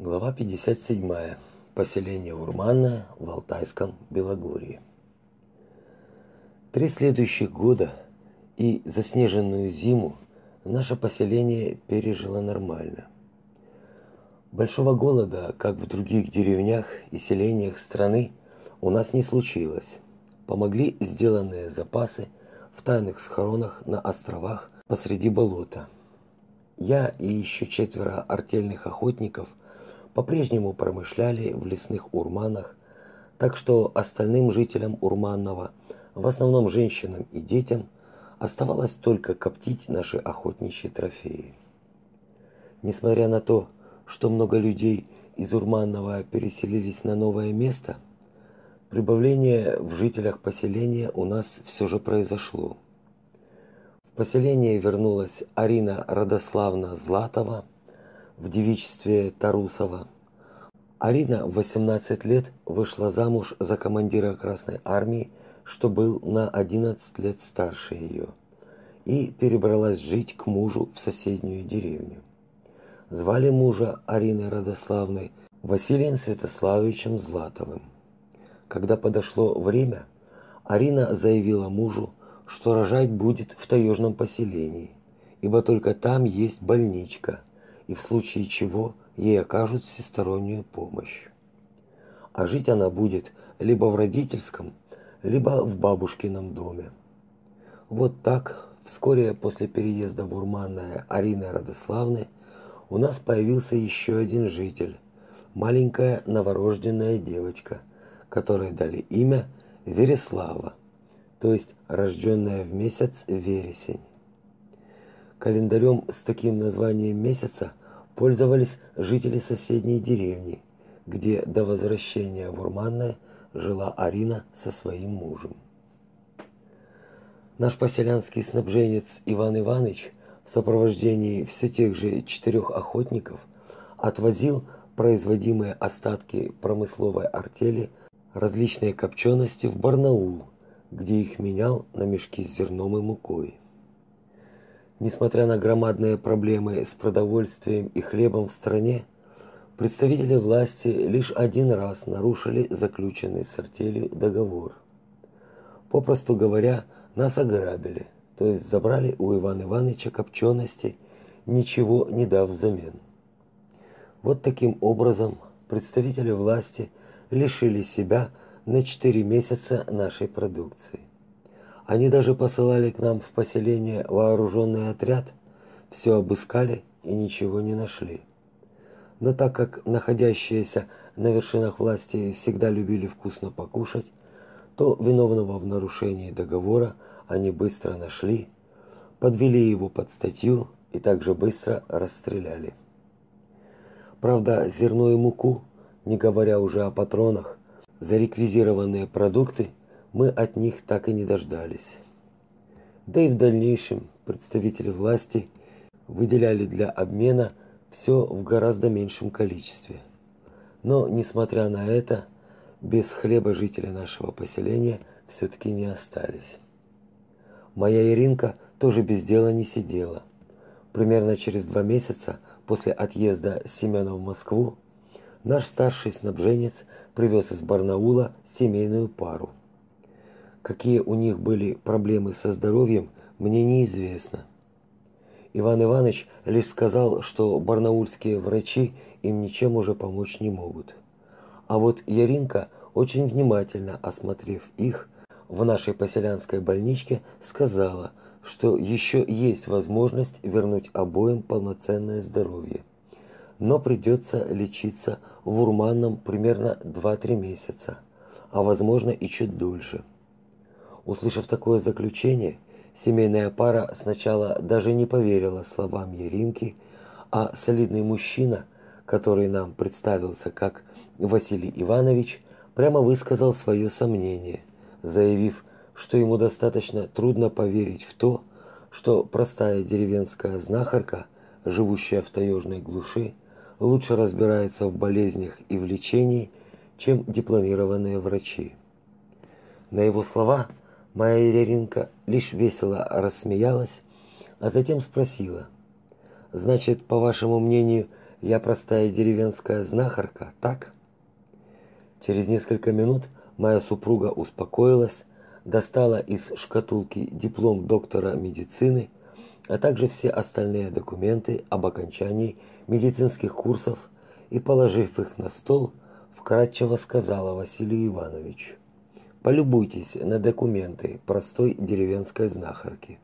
Глава 57. Поселение Урманное в Алтайском Белогорье. Три следующих года и заснеженную зиму наше поселение пережило нормально. Большого голода, как в других деревнях и селениях страны, у нас не случилось. Помогли сделанные запасы в тайных схоронах на островах посреди болота. Я и еще четверо артельных охотников – по-прежнему промышляли в лесных урманах, так что остальным жителям Урманного, в основном женщинам и детям, оставалось только коптить наши охотничьи трофеи. Несмотря на то, что много людей из Урманного переселились на новое место, прибавление в жителях поселения у нас все же произошло. В поселение вернулась Арина Родославна Златова, в девичестве Тарусова. Арина в 18 лет вышла замуж за командира Красной армии, что был на 11 лет старше ее, и перебралась жить к мужу в соседнюю деревню. Звали мужа Арины Родославной Василием Святославовичем Златовым. Когда подошло время, Арина заявила мужу, что рожать будет в таежном поселении, ибо только там есть больничка – и в случае чего ей окажут всестороннюю помощь. А жить она будет либо в родительском, либо в бабушкином доме. Вот так, вскоре после переезда в Урманное Арины Родославны, у нас появился еще один житель, маленькая новорожденная девочка, которой дали имя Вереслава, то есть рожденная в месяц вересень. Календарем с таким названием месяца пользовались жители соседней деревни, где до возвращения в Урманное жила Арина со своим мужем. Наш поселянский снабженец Иван Иванович в сопровождении все тех же четырех охотников отвозил производимые остатки промысловой артели различные копчености в Барнаул, где их менял на мешки с зерном и мукой. Несмотря на громадные проблемы с продовольствием и хлебом в стране, представители власти лишь один раз нарушили заключенный с артелью договор. Попросту говоря, нас ограбили, то есть забрали у Ивана Ивановича копчености, ничего не дав взамен. Вот таким образом представители власти лишили себя на 4 месяца нашей продукции. Они даже посылали к нам в поселение вооруженный отряд, все обыскали и ничего не нашли. Но так как находящиеся на вершинах власти всегда любили вкусно покушать, то виновного в нарушении договора они быстро нашли, подвели его под статью и также быстро расстреляли. Правда, зерно и муку, не говоря уже о патронах, зареквизированные продукты – мы от них так и не дождались. Да и в дальнейшем представители власти выделяли для обмена все в гораздо меньшем количестве. Но, несмотря на это, без хлеба жители нашего поселения все-таки не остались. Моя Иринка тоже без дела не сидела. Примерно через два месяца после отъезда Семена в Москву наш старший снабженец привез из Барнаула семейную пару – Какие у них были проблемы со здоровьем, мне неизвестно. Иван Иванович лишь сказал, что барнаульские врачи им ничем уже помочь не могут. А вот Яринка, очень внимательно осмотрев их в нашей поселянской больничке, сказала, что еще есть возможность вернуть обоим полноценное здоровье. Но придется лечиться в Урманном примерно 2-3 месяца, а возможно и чуть дольше. Услышав такое заключение, семейная пара сначала даже не поверила словам Еринки, а солидный мужчина, который нам представился как Василий Иванович, прямо высказал свое сомнение, заявив, что ему достаточно трудно поверить в то, что простая деревенская знахарка, живущая в таежной глуши, лучше разбирается в болезнях и в лечении, чем дипломированные врачи. На его слова – Моя Иринка лишь весело рассмеялась, а затем спросила: "Значит, по вашему мнению, Я простая деревенская знахарка, так? Через несколько минут моя супруга успокоилась, достала из шкатулки диплом доктора медицины, а также все остальные документы об окончании медицинских курсов и, положив их на стол, вкратчиво сказала Василию Ивановичу: "Полюбуйтесь на документы простой деревенской знахарки".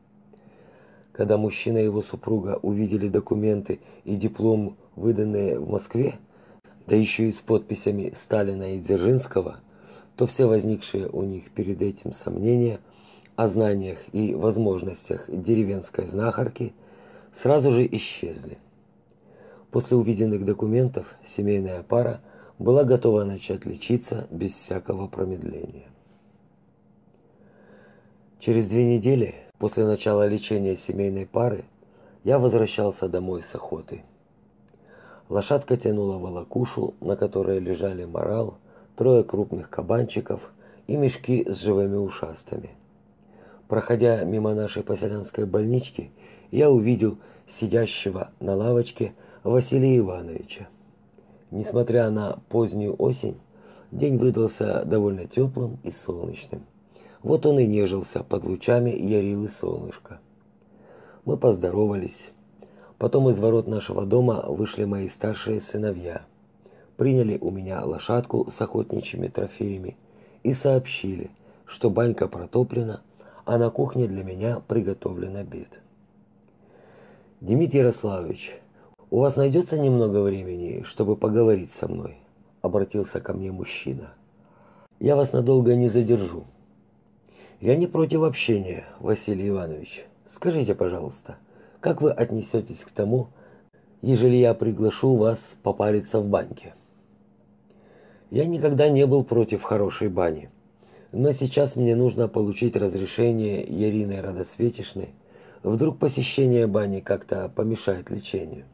Когда мужчина и его супруга увидели документы и диплом, выданные в Москве, да еще и с подписями Сталина и Дзержинского, то все возникшие у них перед этим сомнения о знаниях и возможностях деревенской знахарки сразу же исчезли. После увиденных документов семейная пара была готова начать лечиться без всякого промедления. Через две недели после начала лечения семейной пары я возвращался домой с охоты. Лошадка тянула волокушу, на которой лежали морал, трое крупных кабанчиков и мешки с живыми ушастами. Проходя мимо нашей поселянской больнички, я увидел сидящего на лавочке Василия Ивановича. Несмотря на позднюю осень, день выдался довольно теплым и солнечным. Вот он и нежился под лучами ярилы солнышка. Мы поздоровались. Потом из ворот нашего дома вышли мои старшие сыновья. Приняли у меня лошадку с охотничьими трофеями и сообщили, что банька протоплена, а на кухне для меня приготовлен обед. Дмитрий Ярославович, у вас найдется немного времени, чтобы поговорить со мной, обратился ко мне мужчина. Я вас надолго не задержу. Я не против общения, Василий Иванович. Скажите, пожалуйста, как вы отнесетесь к тому, ежели я приглашу вас попариться в баньке? Я никогда не был против хорошей бани. Но сейчас мне нужно получить разрешение Ярины Радосветишны. Вдруг посещение бани как-то помешает лечению.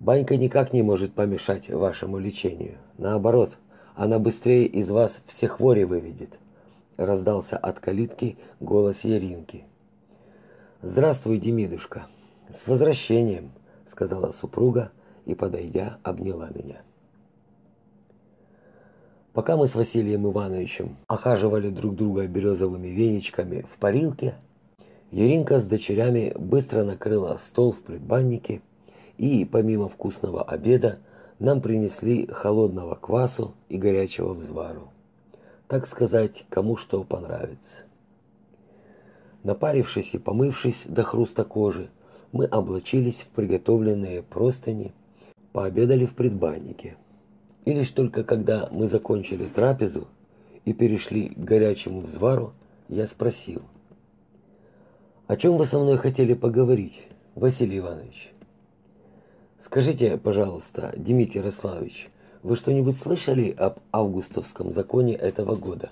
Банька никак не может помешать вашему лечению. Наоборот, она быстрее из вас все хвори выведет. Раздался от калитки голос Яринки. Здравствуй, Демидушка. С возвращением, сказала супруга и подойдя, обняла меня. Пока мы с Василием Ивановичем охаживали друг друга березовыми веничками в парилке, Еринка с дочерями быстро накрыла стол в предбаннике, и помимо вкусного обеда нам принесли холодного квасу и горячего взвару. Так сказать, кому что понравится. Напарившись и помывшись до хруста кожи, мы облачились в приготовленные простыни, пообедали в предбаннике. И лишь только когда мы закончили трапезу и перешли к горячему взвару, я спросил: "О чем вы со мной хотели поговорить, Василий Иванович?" Скажите, пожалуйста, Дмитрий Ярославович, вы что-нибудь слышали об августовском законе этого года?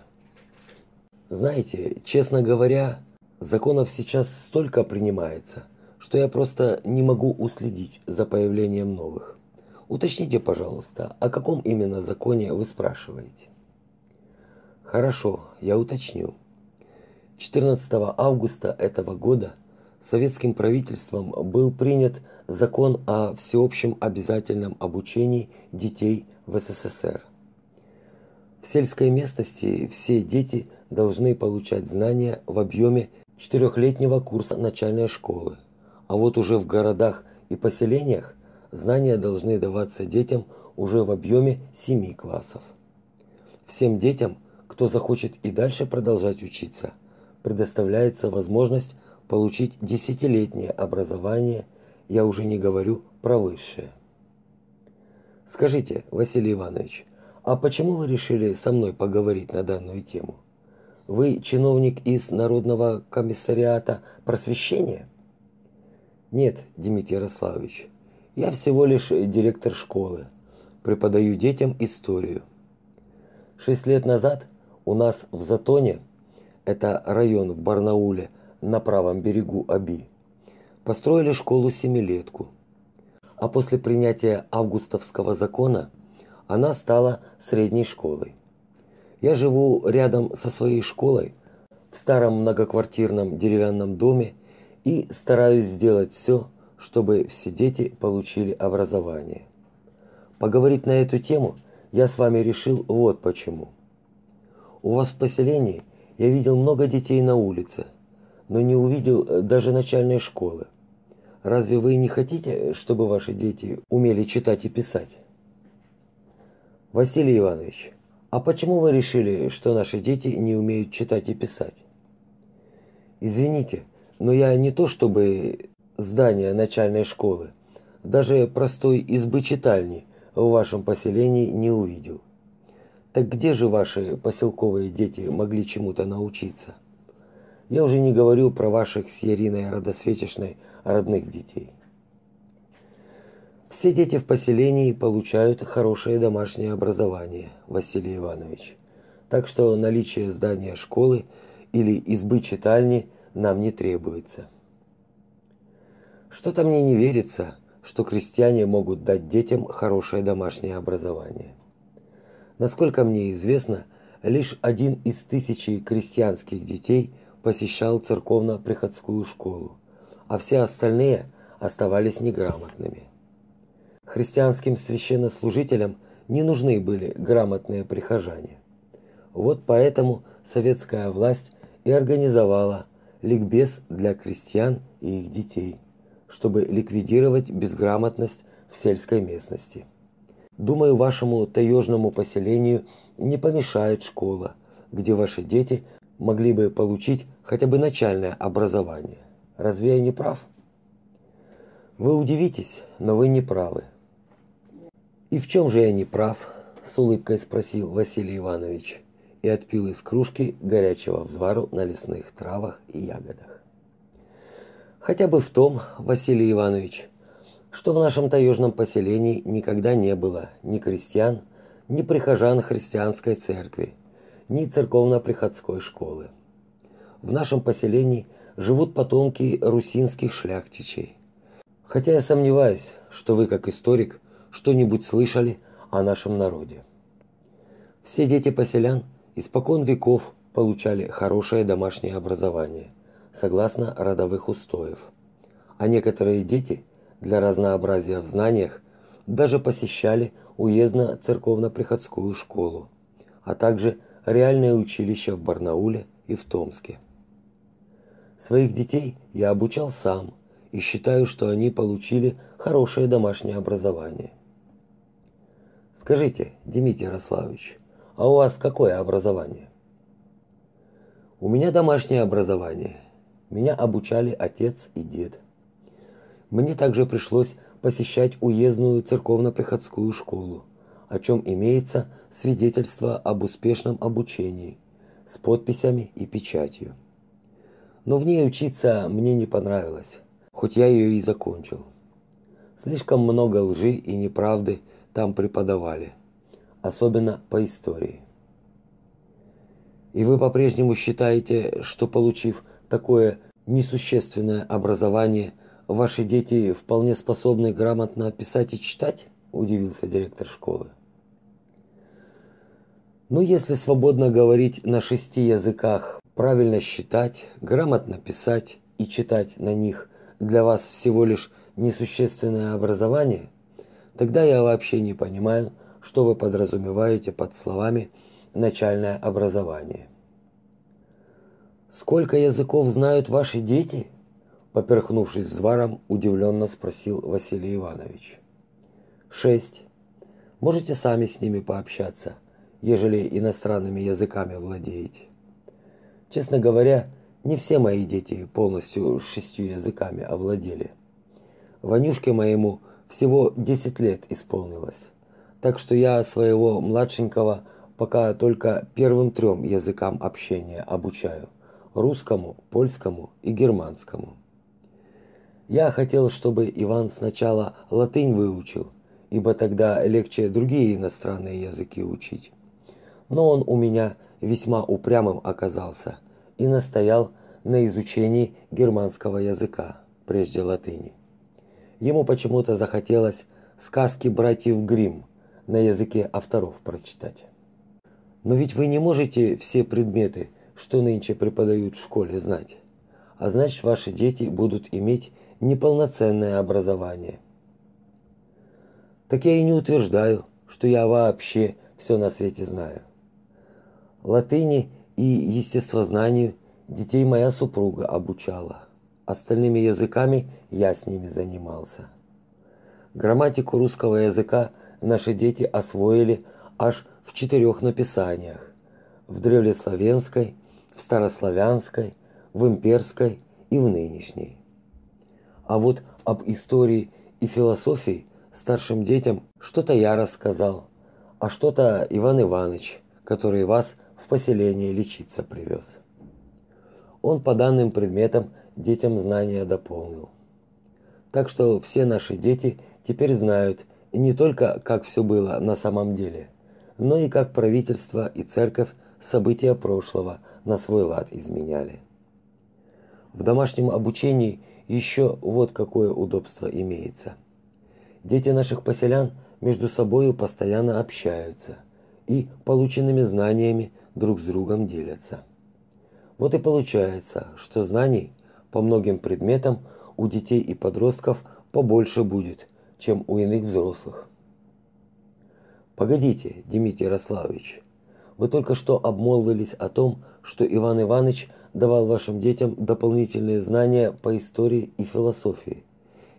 Знаете, честно говоря, Законов сейчас столько принимается, что я просто не могу уследить за появлением новых. Уточните, пожалуйста, о каком именно законе вы спрашиваете? Хорошо, я уточню. 14 августа этого года советским правительством был принят закон о всеобщем обязательном обучении детей в СССР. В сельской местности все дети должны получать знания в объеме четырехлетнего курса начальной школы. А вот уже в городах и поселениях знания должны даваться детям уже в объеме 7 классов. Всем детям, кто захочет и дальше продолжать учиться, предоставляется возможность получить десятилетнее образование, я уже не говорю про высшее. Скажите, Василий Иванович, а почему вы решили со мной поговорить на данную тему? Вы чиновник из Народного комиссариата просвещения? Нет, Дмитрий Ярославович. Я всего лишь директор школы. Преподаю детям историю. Шесть лет назад у нас в Затоне, это район в Барнауле на правом берегу Аби, построили школу-семилетку. А после принятия августовского закона она стала средней школой. Я живу рядом со своей школой в старом многоквартирном деревянном доме и стараюсь сделать все, чтобы все дети получили образование. Поговорить на эту тему я с вами решил вот почему. У вас в поселении я видел много детей на улице, но не увидел э, даже начальной школы. Разве вы не хотите, чтобы ваши дети умели читать и писать? Василий Иванович, а почему вы решили, что наши дети не умеют читать и писать? Извините, но я не то чтобы здание начальной школы, даже простой избы читальни в вашем поселении не увидел. Так где же ваши поселковые дети могли чему-то научиться? Я уже не говорю про ваших с Яриной Родосветишной родных детей. Все дети в поселении получают хорошее домашнее образование, Василий Иванович. Так что наличие здания школы или избы читальни нам не требуется. Что-то мне не верится, что крестьяне могут дать детям хорошее домашнее образование. Насколько мне известно, лишь один из тысячи крестьянских детей посещал церковно-приходскую школу, а все остальные оставались неграмотными. Христианским священнослужителям не нужны были грамотные прихожане. Вот поэтому советская власть и организовала ликбез для крестьян и их детей, чтобы ликвидировать безграмотность в сельской местности. Думаю, вашему таежному поселению не помешает школа, где ваши дети могли бы получить хотя бы начальное образование. Разве я не прав? Вы удивитесь, но вы не правы. И в чем же я не прав? с улыбкой спросил Василий Иванович и отпил из кружки горячего взвару на лесных травах и ягодах. Хотя бы в том, Василий Иванович, что в нашем таежном поселении никогда не было ни крестьян, ни прихожан христианской церкви, ни церковно-приходской школы. В нашем поселении живут потомки русинских шляхтичей. Хотя я сомневаюсь, что вы как историк что-нибудь слышали о нашем народе. Все дети поселян испокон веков получали хорошее домашнее образование, согласно родовых устоев. А некоторые дети для разнообразия в знаниях даже посещали уездно-церковно-приходскую школу, а также реальное училище в Барнауле и в Томске. Своих детей я обучал сам и считаю, что они получили хорошее домашнее образование. Скажите, Дмитрий Ярославович, а у вас какое образование? У меня домашнее образование. Меня обучали отец и дед. Мне также пришлось посещать уездную церковно-приходскую школу, о чем имеется свидетельство об успешном обучении с подписями и печатью. Но в ней учиться мне не понравилось, хоть я ее и закончил. Слишком много лжи и неправды там преподавали особенно по истории. И вы по-прежнему считаете, что получив такое несущественное образование, ваши дети вполне способны грамотно писать и читать? удивился директор школы. Ну, если свободно говорить на шести языках, правильно считать, грамотно писать и читать на них для вас всего лишь несущественное образование, тогда я вообще не понимаю, что вы подразумеваете под словами начальное образование. Сколько языков знают ваши дети? поперхнувшись зваром, удивленно спросил Василий Иванович. Шесть. Можете сами с ними пообщаться, ежели иностранными языками владеете. Честно говоря, не все мои дети полностью шестью языками овладели. Ванюшке моему всего 10 лет исполнилось так что я своего младшенького пока только первым трем языкам общения обучаю: русскому, польскому и германскому. Я хотел, чтобы Иван сначала латынь выучил, ибо тогда легче другие иностранные языки учить. Но он у меня весьма упрямым оказался и настоял на изучении германского языка прежде латыни. Ему почему-то захотелось сказки братьев Гримм на языке авторов прочитать. Но ведь вы не можете все предметы, что нынче преподают в школе, знать. А значит, ваши дети будут иметь неполноценное образование. Так я и не утверждаю, что я вообще все на свете знаю. Латыни и естествознанию детей моя супруга обучала. Остальными языками я с ними занимался. Грамматику русского языка наши дети освоили аж в четырех написаниях: в древнеславянской, в старославянской, в имперской и в нынешней. А вот об истории и философии старшим детям что-то я рассказал, а что-то Иван Иванович, который вас в поселение лечиться привез. Он по данным предметам детям знания дополнил. Так что все наши дети теперь знают не только, как все было на самом деле, но и как правительство и церковь события прошлого на свой лад изменяли. В домашнем обучении еще вот какое удобство имеется. Дети наших поселян между собою постоянно общаются и полученными знаниями друг с другом делятся. Вот и получается, что знаний по многим предметам у детей и подростков побольше будет, чем у иных взрослых. Погодите, Дмитрий Ярославович. Вы только что обмолвились о том, что Иван Иванович давал вашим детям дополнительные знания по истории и философии.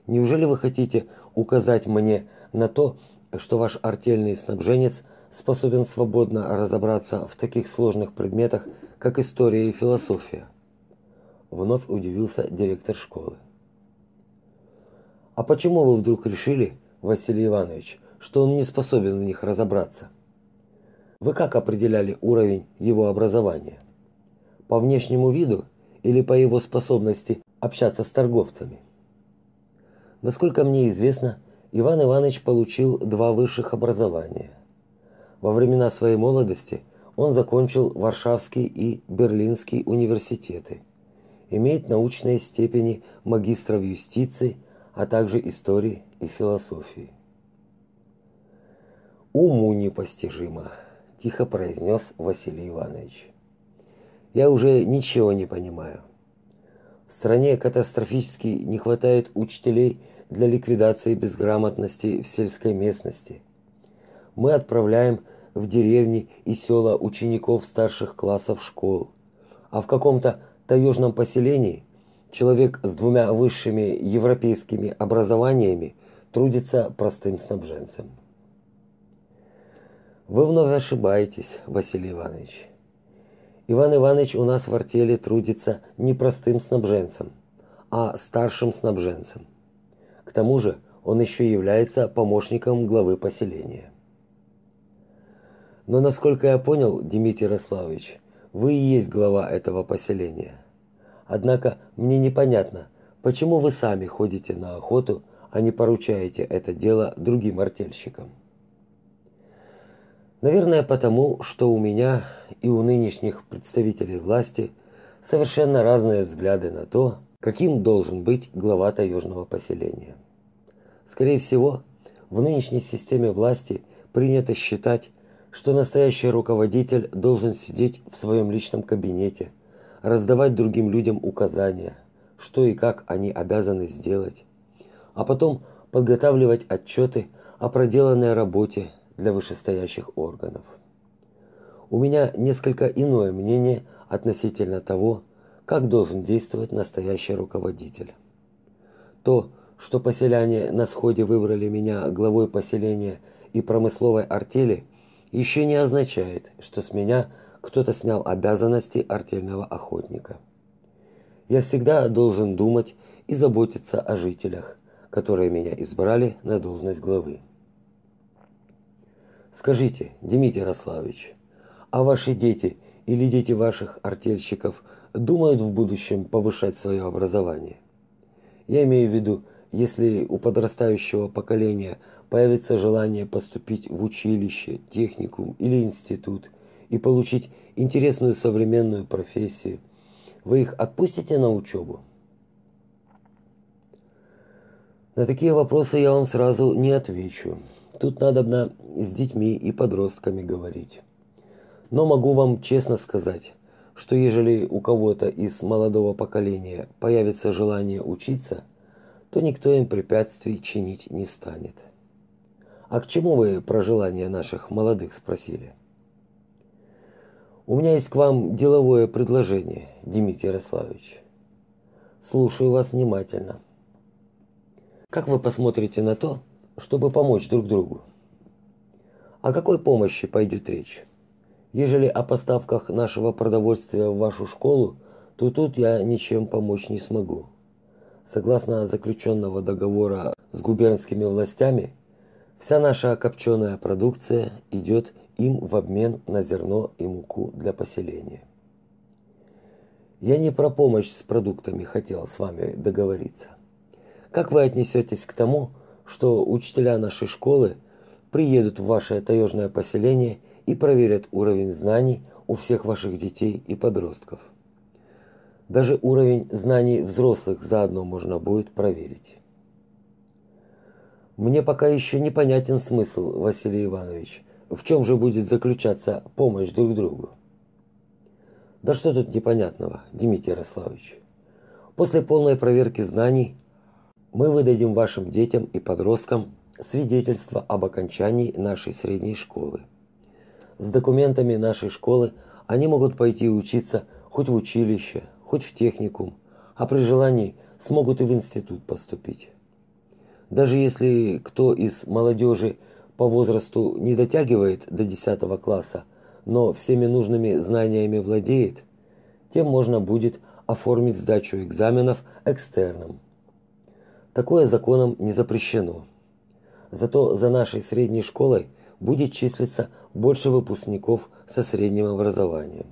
Неужели вы хотите указать мне на то, что ваш артельный снабженец способен свободно разобраться в таких сложных предметах, как история и философия? Вновь удивился директор школы. А почему вы вдруг решили, Василий Иванович, что он не способен в них разобраться? Вы как определяли уровень его образования? По внешнему виду или по его способности общаться с торговцами? Насколько мне известно, Иван Иванович получил два высших образования. Во времена своей молодости он закончил Варшавский и Берлинский университеты. Имеет научные степени магистра в юстиции, а также истории и философии. Уму непостижимо, тихо произнес Василий Иванович. Я уже ничего не понимаю. В стране катастрофически не хватает учителей для ликвидации безграмотности в сельской местности. Мы отправляем в деревни и села учеников старших классов школ, а в каком-то таежном поселении человек с двумя высшими европейскими образованиями трудится простым снабженцем. Вы вновь ошибаетесь, Василий Иванович. Иван Иванович у нас в артели трудится не простым снабженцем, а старшим снабженцем. К тому же он еще является помощником главы поселения. Но насколько я понял, Дмитрий Ярославович, вы и есть глава этого поселения. Однако мне непонятно, почему вы сами ходите на охоту, а не поручаете это дело другим артельщикам. Наверное, потому, что у меня и у нынешних представителей власти совершенно разные взгляды на то, каким должен быть глава таежного поселения. Скорее всего, в нынешней системе власти принято считать, что настоящий руководитель должен сидеть в своем личном кабинете, раздавать другим людям указания, что и как они обязаны сделать, а потом подготавливать отчеты о проделанной работе для вышестоящих органов. У меня несколько иное мнение относительно того, как должен действовать настоящий руководитель. То, что поселяне на сходе выбрали меня главой поселения и промысловой артели, еще не означает, что с меня кто-то снял обязанности артельного охотника. Я всегда должен думать и заботиться о жителях, которые меня избрали на должность главы. Скажите, Дмитрий Ярославович, а ваши дети или дети ваших артельщиков – думают в будущем повышать свое образование. Я имею в виду, если у подрастающего поколения появится желание поступить в училище, техникум или институт и получить интересную современную профессию, вы их отпустите на учебу? На такие вопросы я вам сразу не отвечу. Тут надо с детьми и подростками говорить. Но могу вам честно сказать, что ежели у кого-то из молодого поколения появится желание учиться, то никто им препятствий чинить не станет. А к чему вы про желания наших молодых спросили? У меня есть к вам деловое предложение, Дмитрий Ярославович. Слушаю вас внимательно. Как вы посмотрите на то, чтобы помочь друг другу? О какой помощи пойдет речь? Ежели о поставках нашего продовольствия в вашу школу, то тут я ничем помочь не смогу. Согласно заключенного договора с губернскими властями, вся наша копченая продукция идет им в обмен на зерно и муку для поселения. Я не про помощь с продуктами хотел с вами договориться. Как вы отнесетесь к тому, что учителя нашей школы приедут в ваше таежное поселение и проверят уровень знаний у всех ваших детей и подростков? Даже уровень знаний взрослых заодно можно будет проверить. Мне пока еще непонятен смысл, Василий Иванович, в чем же будет заключаться помощь друг другу? Да что тут непонятного, Дмитрий Ярославович? После полной проверки знаний мы выдадим вашим детям и подросткам свидетельство об окончании нашей средней школы. С документами нашей школы они могут пойти учиться хоть в училище, хоть в техникум, а при желании смогут и в институт поступить. Даже если кто из молодежи по возрасту не дотягивает до 10 класса, но всеми нужными знаниями владеет, тем можно будет оформить сдачу экзаменов экстерном. Такое законом не запрещено. Зато за нашей средней школой будет числиться больше выпускников со средним образованием.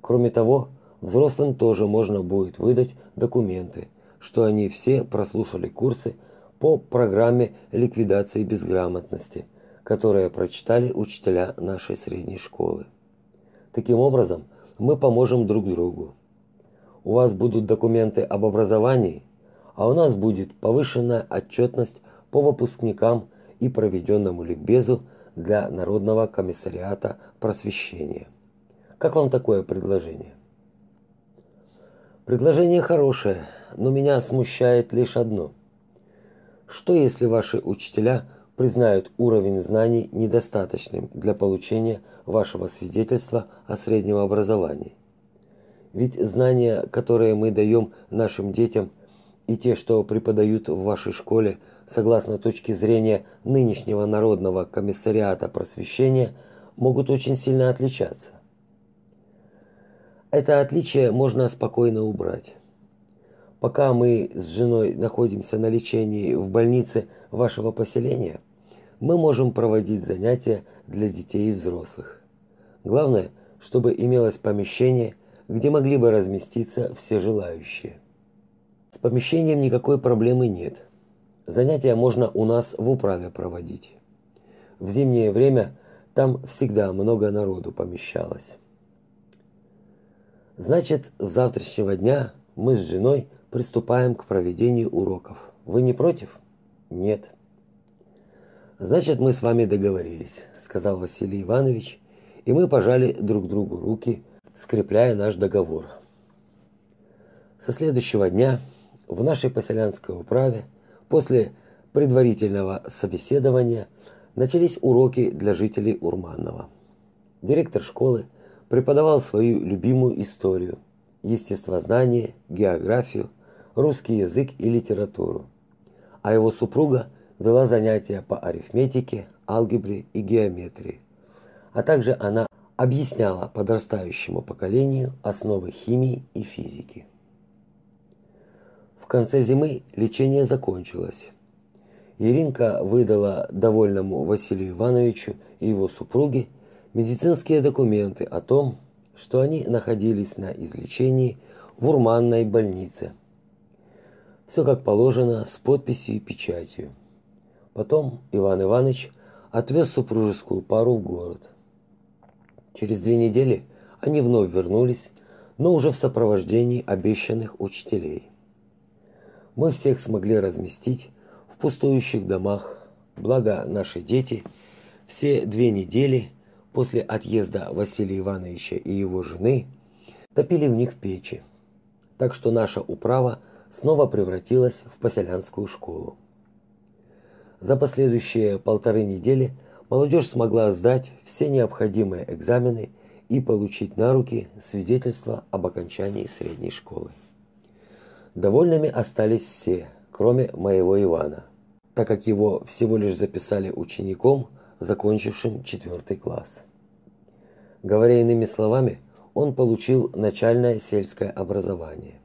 Кроме того, взрослым тоже можно будет выдать документы, что они все прослушали курсы по программе ликвидации безграмотности, которые прочитали учителя нашей средней школы. Таким образом, мы поможем друг другу. У вас будут документы об образовании, а у нас будет повышенная отчетность по выпускникам и проведенному ликбезу для Народного комиссариата просвещения. Как вам такое предложение? Предложение хорошее, но меня смущает лишь одно – что если ваши учителя признают уровень знаний недостаточным для получения вашего свидетельства о среднем образовании? Ведь знания, которые мы даем нашим детям, и те, что преподают в вашей школе, согласно точке зрения нынешнего Народного комиссариата просвещения, могут очень сильно отличаться. Это отличие можно спокойно убрать. Пока мы с женой находимся на лечении в больнице вашего поселения, мы можем проводить занятия для детей и взрослых. Главное, чтобы имелось помещение, где могли бы разместиться все желающие. С помещением никакой проблемы нет. Занятия можно у нас в управе проводить. В зимнее время там всегда много народу помещалось. Значит, с завтрашнего дня мы с женой приступаем к проведению уроков. Вы не против? Нет. Значит, мы с вами договорились, сказал Василий Иванович, и мы пожали друг другу руки, скрепляя наш договор. Со следующего дня в нашей поселянской управе после предварительного собеседования начались уроки для жителей Урманного. Директор школы преподавал свою любимую историю, естествознание, географию, русский язык и литературу. А его супруга вела занятия по арифметике, алгебре и геометрии. А также она объясняла подрастающему поколению основы химии и физики. В конце зимы лечение закончилось. Иринка выдала довольному Василию Ивановичу и его супруге медицинские документы о том, что они находились на излечении в Урманной больнице – все как положено, с подписью и печатью. Потом Иван Иванович отвез супружескую пару в город. Через две недели они вновь вернулись, но уже в сопровождении обещанных учителей. Мы всех смогли разместить в пустующих домах, благо наши дети все две недели после отъезда Василия Ивановича и его жены топили в них печи. Так что наша управа снова превратилась в поселянскую школу. За последующие полторы недели молодежь смогла сдать все необходимые экзамены и получить на руки свидетельство об окончании средней школы. Довольными остались все, кроме моего Ивана, так как его всего лишь записали учеником, закончившим четвертый класс. Говоря иными словами, он получил начальное сельское образование.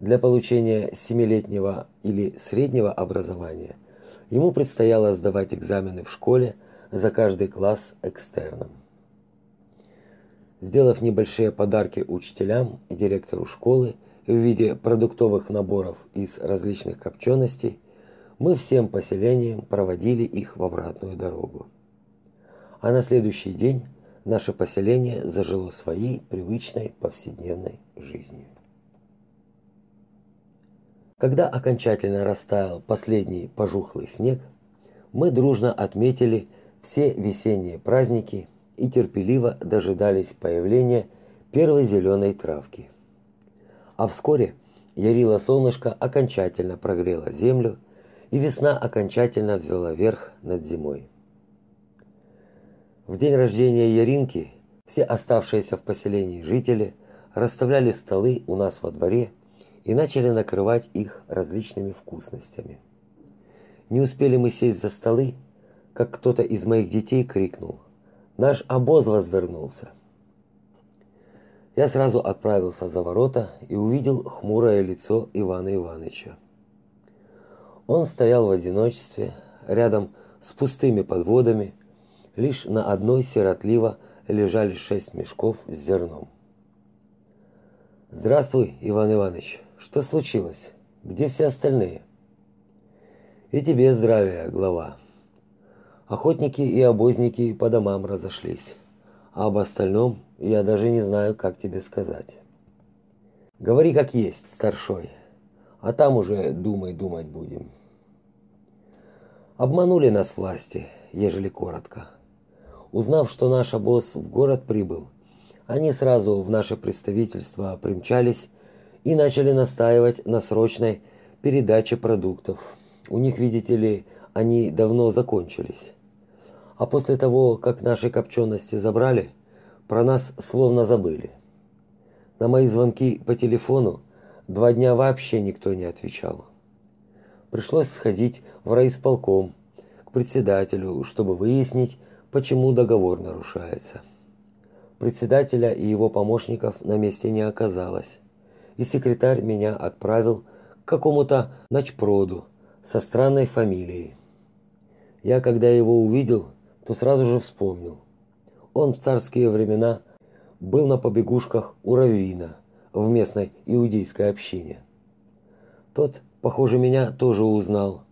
Для получения семилетнего или среднего образования ему предстояло сдавать экзамены в школе за каждый класс экстерном. Сделав небольшие подарки учителям и директору школы в виде продуктовых наборов из различных копченостей, мы всем поселением проводили их в обратную дорогу. А на следующий день наше поселение зажило своей привычной повседневной жизнью. Когда окончательно растаял последний пожухлый снег, мы дружно отметили все весенние праздники и терпеливо дожидались появления первой зеленой травки. А вскоре ярило солнышко окончательно прогрело землю, и весна окончательно взяла верх над зимой. В день рождения Яринки все оставшиеся в поселении жители расставляли столы у нас во дворе и начали накрывать их различными вкусностями. Не успели мы сесть за столы, как кто-то из моих детей крикнул: "Наш обоз возвернулся!" Я сразу отправился за ворота и увидел хмурое лицо Ивана Ивановича. Он стоял в одиночестве, рядом с пустыми подводами, лишь на одной сиротливо лежали шесть мешков с зерном. Здравствуй, Иван Иванович. Что случилось? Где все остальные? И тебе здравия, глава. Охотники и обозники по домам разошлись. А об остальном я даже не знаю, как тебе сказать. Говори как есть, старшой. А там уже думай, думать будем. Обманули нас власти, ежели коротко. Узнав, что наш обоз в город прибыл, они сразу в наше представительство примчались и начали настаивать на срочной передаче продуктов. У них, видите ли, они давно закончились. А после того, как наши копчености забрали, про нас словно забыли. На мои звонки по телефону два дня вообще никто не отвечал. Пришлось сходить в райисполком к председателю, чтобы выяснить, почему договор нарушается. Председателя и его помощников на месте не оказалось, и секретарь меня отправил к какому-то начпроду со странной фамилией. Я, когда его увидел, то сразу же вспомнил. Он в царские времена был на побегушках у раввина в местной иудейской общине. Тот похоже, меня тоже узнал,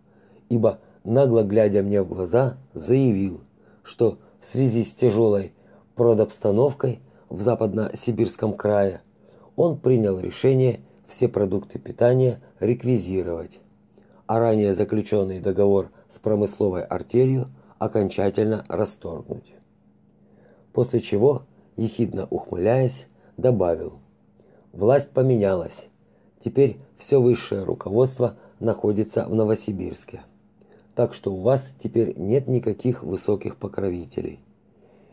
ибо нагло глядя мне в глаза, заявил, что в связи с тяжелой продобстановкой в западно-сибирском крае он принял решение все продукты питания реквизировать, а ранее заключенный договор с промысловой артелью окончательно расторгнуть. После чего, ехидно ухмыляясь, добавил: "Власть поменялась. Теперь все высшее руководство находится в Новосибирске. Так что у вас теперь нет никаких высоких покровителей.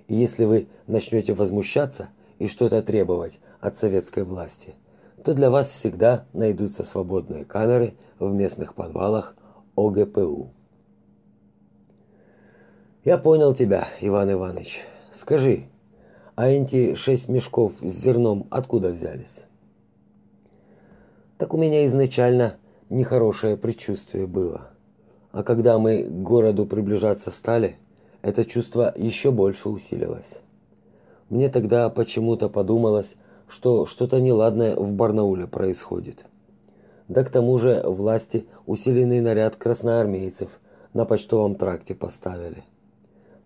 И если вы начнете возмущаться и что-то требовать от советской власти, то для вас всегда найдутся свободные камеры в местных подвалах ОГПУ. Я понял тебя, Иван Иванович. Скажи, а эти шесть мешков с зерном откуда взялись? так у меня изначально нехорошее предчувствие было. А когда мы к городу приближаться стали, это чувство еще больше усилилось. Мне тогда почему-то подумалось, что что-то неладное в Барнауле происходит. Да к тому же власти усиленный наряд красноармейцев на почтовом тракте поставили.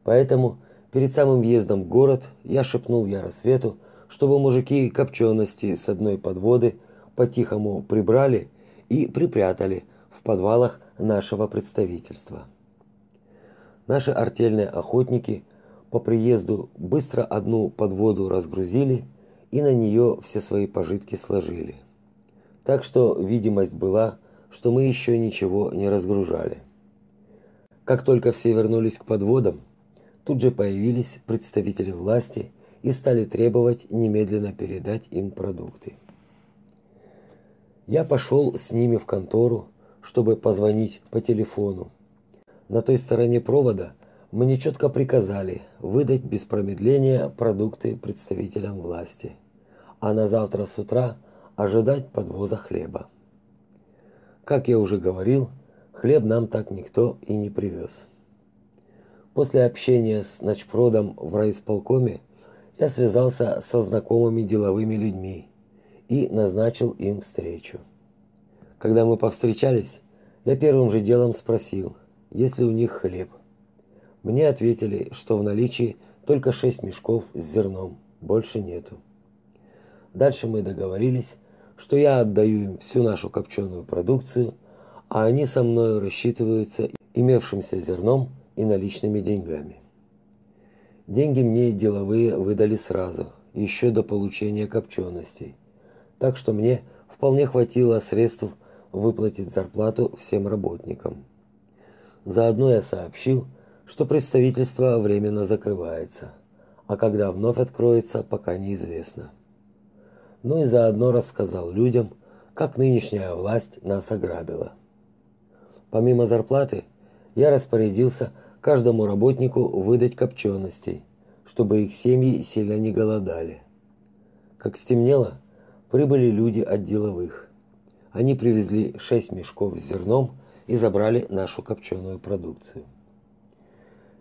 Поэтому перед самым въездом в город я шепнул Яросвету, чтобы мужики копчености с одной подводы по-тихому прибрали и припрятали в подвалах нашего представительства. Наши артельные охотники по приезду быстро одну подводу разгрузили и на нее все свои пожитки сложили. Так что видимость была, что мы еще ничего не разгружали. Как только все вернулись к подводам, тут же появились представители власти и стали требовать немедленно передать им продукты. Я пошел с ними в контору, чтобы позвонить по телефону. На той стороне провода мне четко приказали выдать без промедления продукты представителям власти, а на завтра с утра ожидать подвоза хлеба. Как я уже говорил, хлеб нам так никто и не привез. После общения с начпродом в райисполкоме я связался со знакомыми деловыми людьми и назначил им встречу. Когда мы повстречались, я первым же делом спросил, есть ли у них хлеб. Мне ответили, что в наличии только шесть мешков с зерном, больше нету. Дальше мы договорились, что я отдаю им всю нашу копченую продукцию, а они со мной рассчитываются имевшимся зерном и наличными деньгами. Деньги мне деловые выдали сразу, еще до получения копченостей. Так что мне вполне хватило средств выплатить зарплату всем работникам. Заодно я сообщил, что представительство временно закрывается, а когда вновь откроется, пока неизвестно. Ну и заодно рассказал людям, как нынешняя власть нас ограбила. Помимо зарплаты, я распорядился каждому работнику выдать копченостей, чтобы их семьи сильно не голодали. Как стемнело, прибыли люди от деловых. Они привезли шесть мешков с зерном и забрали нашу копченую продукцию.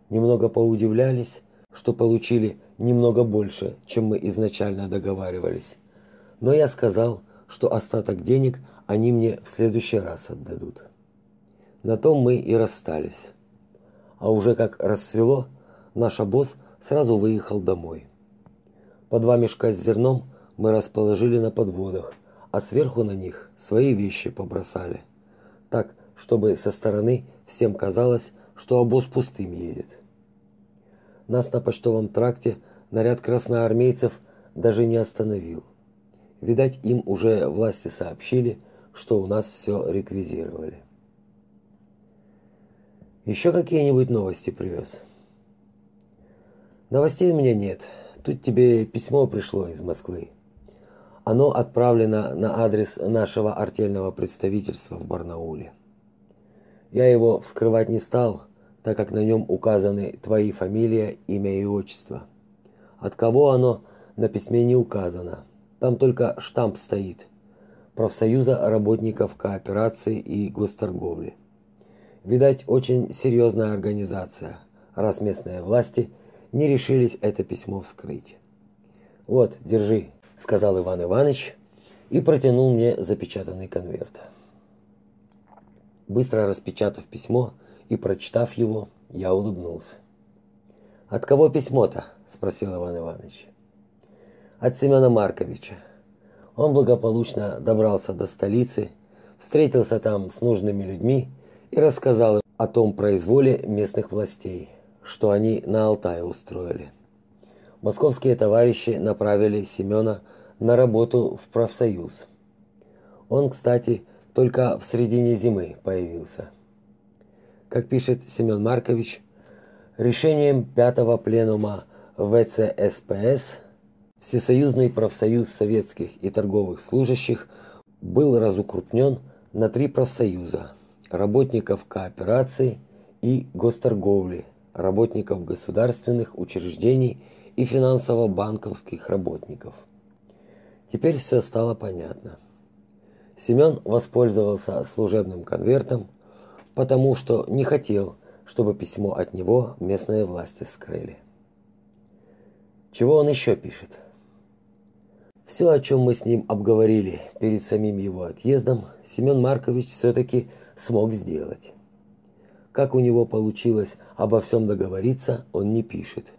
Немного поудивлялись, что получили немного больше, чем мы изначально договаривались. Но я сказал, что остаток денег они мне в следующий раз отдадут. На том мы и расстались а уже как рассвело, наш обоз сразу выехал домой. По два мешка с зерном мы расположили на подводах, а сверху на них свои вещи побросали. Так, чтобы со стороны всем казалось, что обоз пустым едет. Нас на почтовом тракте наряд красноармейцев даже не остановил. Видать, им уже власти сообщили, что у нас все реквизировали. Еще какие-нибудь новости привез? Новостей у меня нет. Тут тебе письмо пришло из Москвы. Оно отправлено на адрес нашего артельного представительства в Барнауле. Я его вскрывать не стал, так как на нем указаны твои фамилия, имя и отчество. От кого оно на письме не указано. Там только штамп стоит. Профсоюза работников кооперации и госторговли. Видать, очень серьезная организация, раз местные власти не решились это письмо вскрыть. Вот, держи, сказал Иван Иванович и протянул мне запечатанный конверт. Быстро распечатав письмо и прочитав его, я улыбнулся. От кого письмо-то? спросил Иван Иванович. От Семена Марковича. Он благополучно добрался до столицы, встретился там с нужными людьми и рассказал им о том произволе местных властей, что они на Алтае устроили. Московские товарищи направили Семена на работу в профсоюз. Он, кстати, только в середине зимы появился. Как пишет Семен Маркович, решением пятого пленума ВЦСПС Всесоюзный профсоюз советских и торговых служащих был разукрупнен на три профсоюза – работников кооперации и госторговли, работников государственных учреждений и финансово-банковских работников. Теперь все стало понятно. Семен воспользовался служебным конвертом, потому что не хотел, чтобы письмо от него местные власти скрыли. Чего он еще пишет? Все, о чем мы с ним обговорили перед самим его отъездом, Семен Маркович все-таки смог сделать. Как у него получилось обо всем договориться, он не пишет.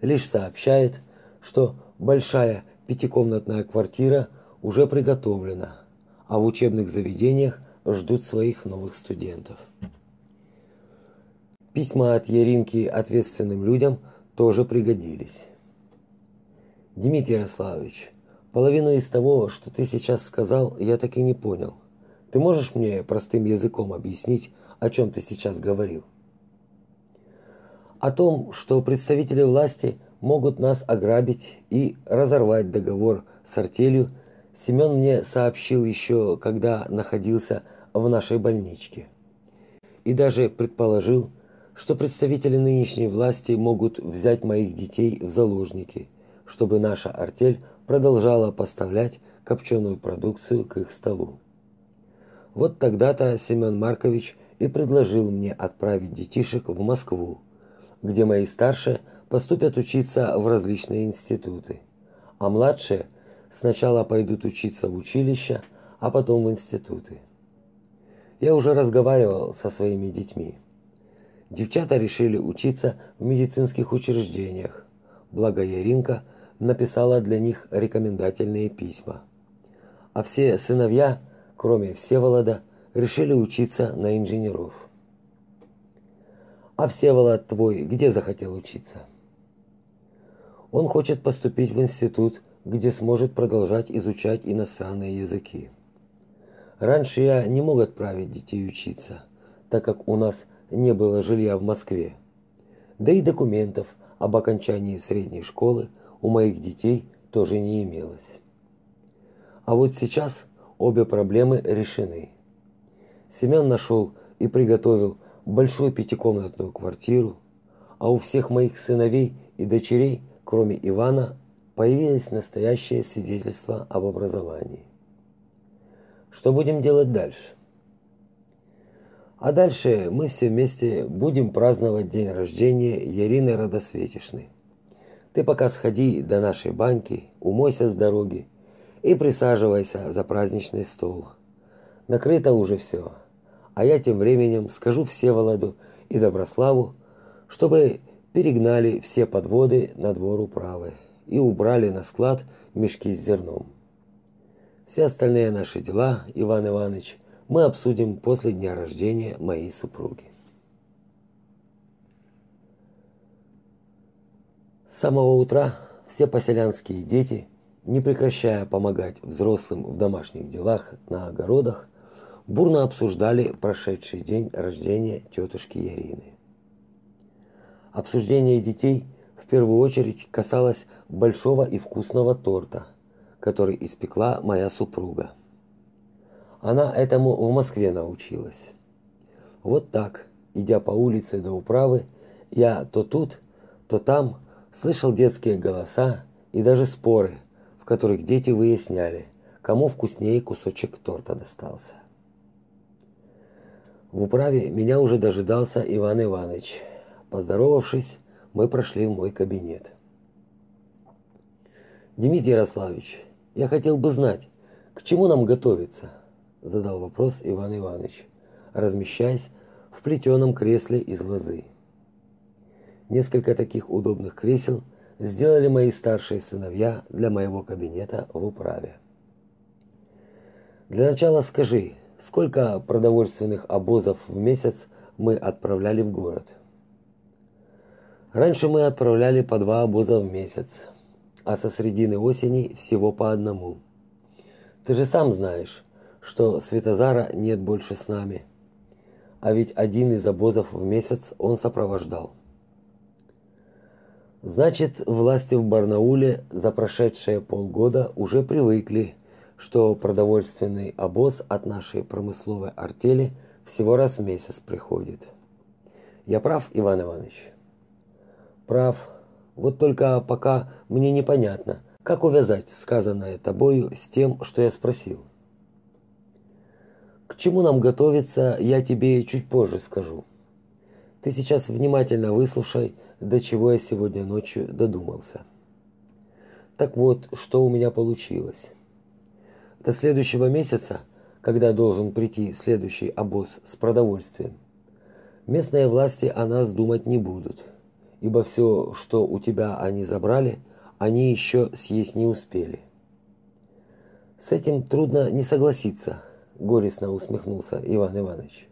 Лишь сообщает, что большая пятикомнатная квартира уже приготовлена, а в учебных заведениях ждут своих новых студентов. Письма от Яринки ответственным людям тоже пригодились. Дмитрий Ярославович, Половину из того, что ты сейчас сказал, я так и не понял. Ты можешь мне простым языком объяснить, о чем ты сейчас говорил? О том, что представители власти могут нас ограбить и разорвать договор с артелью, Семен мне сообщил еще, когда находился в нашей больничке. И даже предположил, что представители нынешней власти могут взять моих детей в заложники, чтобы наша артель продолжала поставлять копченую продукцию к их столу. Вот тогда-то Семен Маркович и предложил мне отправить детишек в Москву, где мои старшие поступят учиться в различные институты, а младшие сначала пойдут учиться в училище, а потом в институты. Я уже разговаривал со своими детьми. Девчата решили учиться в медицинских учреждениях. Благо Яринка написала для них рекомендательные письма. А все сыновья, кроме Всеволода, решили учиться на инженеров. А Всеволод твой где захотел учиться? Он хочет поступить в институт, где сможет продолжать изучать иностранные языки. Раньше я не мог отправить детей учиться, так как у нас не было жилья в Москве. Да и документов об окончании средней школы у моих детей тоже не имелось. А вот сейчас обе проблемы решены. Семен нашел и приготовил большую пятикомнатную квартиру, а у всех моих сыновей и дочерей, кроме Ивана, появилось настоящее свидетельство об образовании. Что будем делать дальше? А дальше мы все вместе будем праздновать день рождения Ярины Родосветишны. Ты пока сходи до нашей баньки, умойся с дороги и присаживайся за праздничный стол. Накрыто уже все. А я тем временем скажу Всеволоду и Доброславу, чтобы перегнали все подводы на двор управы и убрали на склад мешки с зерном. Все остальные наши дела, Иван Иванович, мы обсудим после дня рождения моей супруги. С самого утра все поселянские дети, не прекращая помогать взрослым в домашних делах на огородах, бурно обсуждали прошедший день рождения тетушки Ярины. Обсуждение детей в первую очередь касалось большого и вкусного торта, который испекла моя супруга. Она этому в Москве научилась. Вот так, идя по улице до управы, я то тут, то там слышал детские голоса и даже споры, в которых дети выясняли, кому вкуснее кусочек торта достался. В управе меня уже дожидался Иван Иванович. Поздоровавшись, мы прошли в мой кабинет. Дмитрий Ярославович, я хотел бы знать, к чему нам готовиться, задал вопрос Иван Иванович, размещаясь в плетеном кресле из лозы. Несколько таких удобных кресел сделали мои старшие сыновья для моего кабинета в управе. Для начала скажи, сколько продовольственных обозов в месяц мы отправляли в город? Раньше мы отправляли по два обоза в месяц, а со средины осени всего по одному. Ты же сам знаешь, что Светозара нет больше с нами. А ведь один из обозов в месяц он сопровождал. Значит, власти в Барнауле за прошедшие полгода уже привыкли, что продовольственный обоз от нашей промысловой артели всего раз в месяц приходит. Я прав, Иван Иванович? Прав. Вот только пока мне непонятно, как увязать сказанное тобою с тем, что я спросил. К чему нам готовиться, я тебе чуть позже скажу. Ты сейчас внимательно выслушай до чего я сегодня ночью додумался. Так вот, что у меня получилось. До следующего месяца, когда должен прийти следующий обоз с продовольствием, местные власти о нас думать не будут, ибо все, что у тебя они забрали, они еще съесть не успели. С этим трудно не согласиться, горестно усмехнулся Иван Иванович.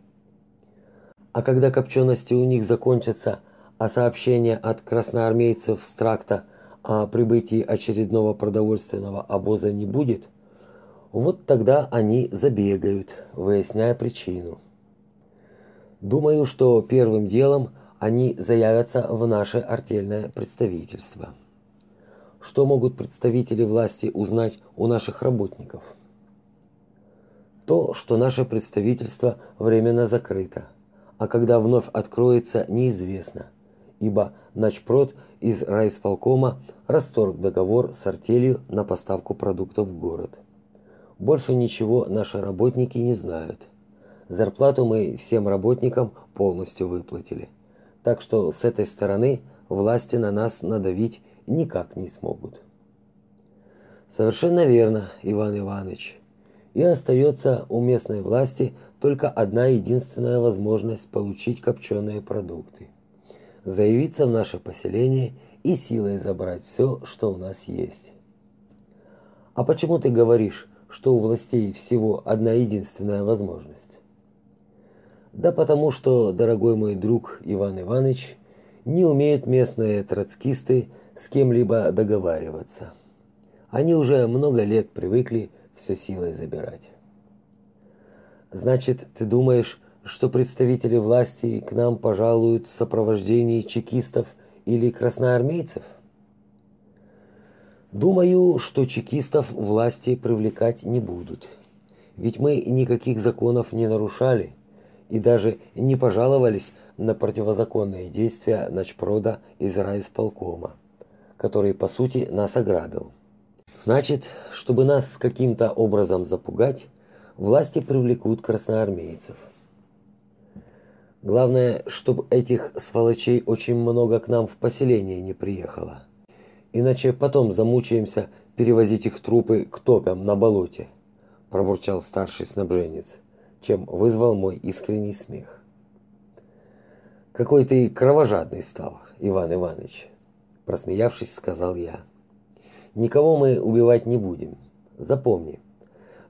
А когда копчености у них закончатся, а сообщение от красноармейцев с тракта а прибытии очередного продовольственного обоза не будет, вот тогда они забегают, выясняя причину. Думаю, что первым делом они заявятся в наше артельное представительство. Что могут представители власти узнать у наших работников? То, что наше представительство временно закрыто, а когда вновь откроется, неизвестно, ибо Начпрод из райисполкома расторг договор с артелью на поставку продуктов в город. Больше ничего наши работники не знают. Зарплату мы всем работникам полностью выплатили. Так что с этой стороны власти на нас надавить никак не смогут. Совершенно верно, Иван Иванович. И остается у местной власти только одна единственная возможность получить копченые продукты. Заявиться в наше поселение и силой забрать все, что у нас есть. А почему ты говоришь, что у властей всего одна единственная возможность? Да потому что, дорогой мой друг Иван Иванович, не умеют местные троцкисты с кем-либо договариваться. Они уже много лет привыкли все силой забирать. Значит, ты думаешь, что представители власти к нам пожалуют в сопровождении чекистов или красноармейцев? Думаю, что чекистов власти привлекать не будут. Ведь мы никаких законов не нарушали и даже не пожаловались на противозаконные действия начпрода из райисполкома, который по сути нас ограбил. Значит, чтобы нас каким-то образом запугать, власти привлекут красноармейцев. Главное, чтобы этих сволочей очень много к нам в поселение не приехало. Иначе потом замучаемся перевозить их трупы к топям на болоте, пробурчал старший снабженец чем вызвал мой искренний смех. Какой ты кровожадный стал, Иван Иванович, просмеявшись, сказал я. Никого мы убивать не будем. Запомни,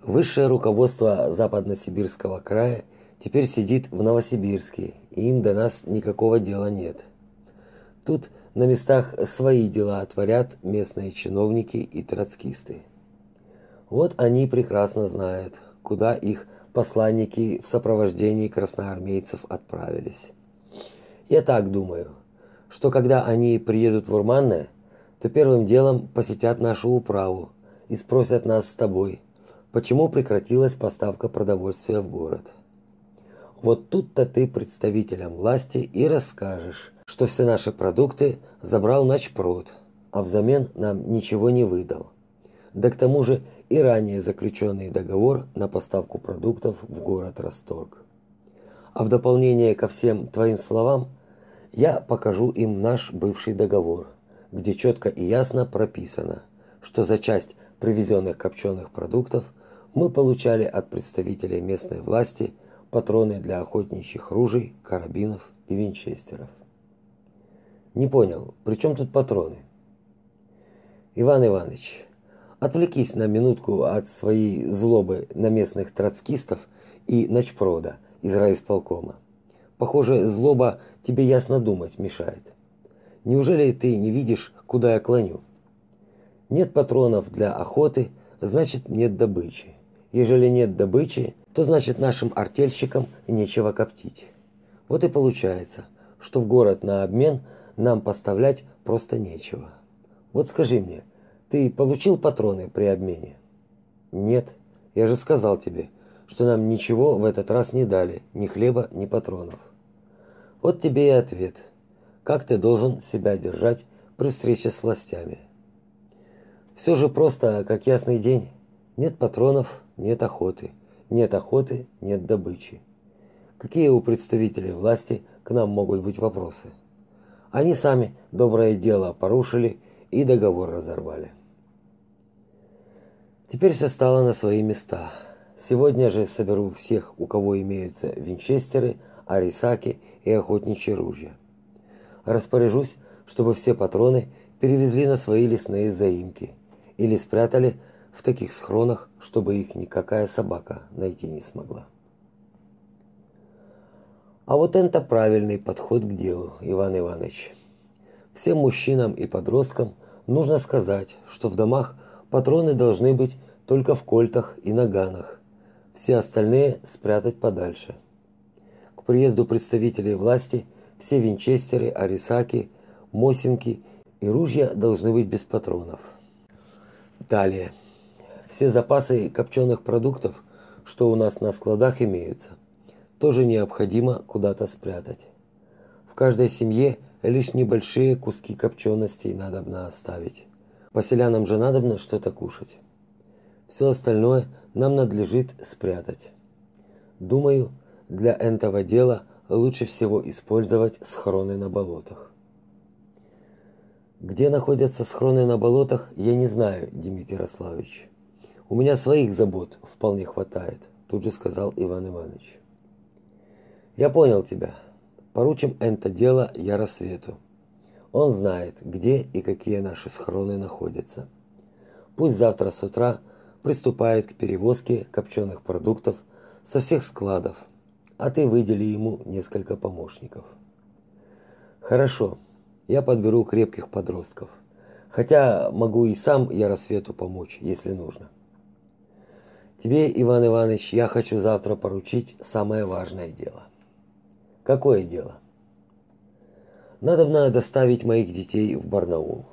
высшее руководство Западно-Сибирского края теперь сидит в Новосибирске, и им до нас никакого дела нет. Тут на местах свои дела творят местные чиновники и троцкисты. Вот они прекрасно знают, куда их посланники в сопровождении красноармейцев отправились. Я так думаю, что когда они приедут в Урманное, то первым делом посетят нашу управу и спросят нас с тобой, почему прекратилась поставка продовольствия в город. Вот тут-то ты представителям власти и расскажешь, что все наши продукты забрал Начпрод, а взамен нам ничего не выдал. Да к тому же и ранее заключенный договор на поставку продуктов в город Расторг. А в дополнение ко всем твоим словам, я покажу им наш бывший договор, где четко и ясно прописано, что за часть привезенных копченых продуктов мы получали от представителей местной власти патроны для охотничьих ружей, карабинов и винчестеров. Не понял, при чем тут патроны? Иван Иванович, Отвлекись на минутку от своей злобы на местных троцкистов и начпрода из райисполкома. Похоже, злоба тебе ясно думать мешает. Неужели ты не видишь, куда я клоню? Нет патронов для охоты, значит нет добычи. Ежели нет добычи, то значит нашим артельщикам нечего коптить. Вот и получается, что в город на обмен нам поставлять просто нечего. Вот скажи мне, ты получил патроны при обмене? Нет. Я же сказал тебе, что нам ничего в этот раз не дали, ни хлеба, ни патронов. Вот тебе и ответ. Как ты должен себя держать при встрече с властями? Все же просто как ясный день. Нет патронов, нет охоты. Нет охоты, нет добычи. Какие у представителей власти к нам могут быть вопросы? Они сами доброе дело порушили и договор разорвали. Теперь все стало на свои места. Сегодня же соберу всех, у кого имеются винчестеры, арисаки и охотничьи ружья. Распоряжусь, чтобы все патроны перевезли на свои лесные заимки или спрятали в таких схронах, чтобы их никакая собака найти не смогла. А вот это правильный подход к делу, Иван Иванович. Всем мужчинам и подросткам нужно сказать, что в домах патроны должны быть только в кольтах и наганах. Все остальные спрятать подальше. К приезду представителей власти все винчестеры, арисаки, мосинки и ружья должны быть без патронов. Далее. Все запасы копченых продуктов, что у нас на складах имеются, тоже необходимо куда-то спрятать. В каждой семье лишь небольшие куски копченостей надобно оставить. Поселянам же надобно что-то кушать. Все остальное нам надлежит спрятать. Думаю, для этого дела лучше всего использовать схроны на болотах. Где находятся схроны на болотах, я не знаю, Дмитрий Ярославович. У меня своих забот вполне хватает, тут же сказал Иван Иванович. Я понял тебя. Поручим это дело Яросвету. Он знает, где и какие наши схроны находятся. Пусть завтра с утра приступает к перевозке копченых продуктов со всех складов, а ты выдели ему несколько помощников. Хорошо, я подберу крепких подростков. Хотя могу и сам Яросвету помочь, если нужно. Тебе, Иван Иванович, я хочу завтра поручить самое важное дело. Какое дело? Надо мне доставить моих детей в Барнаул.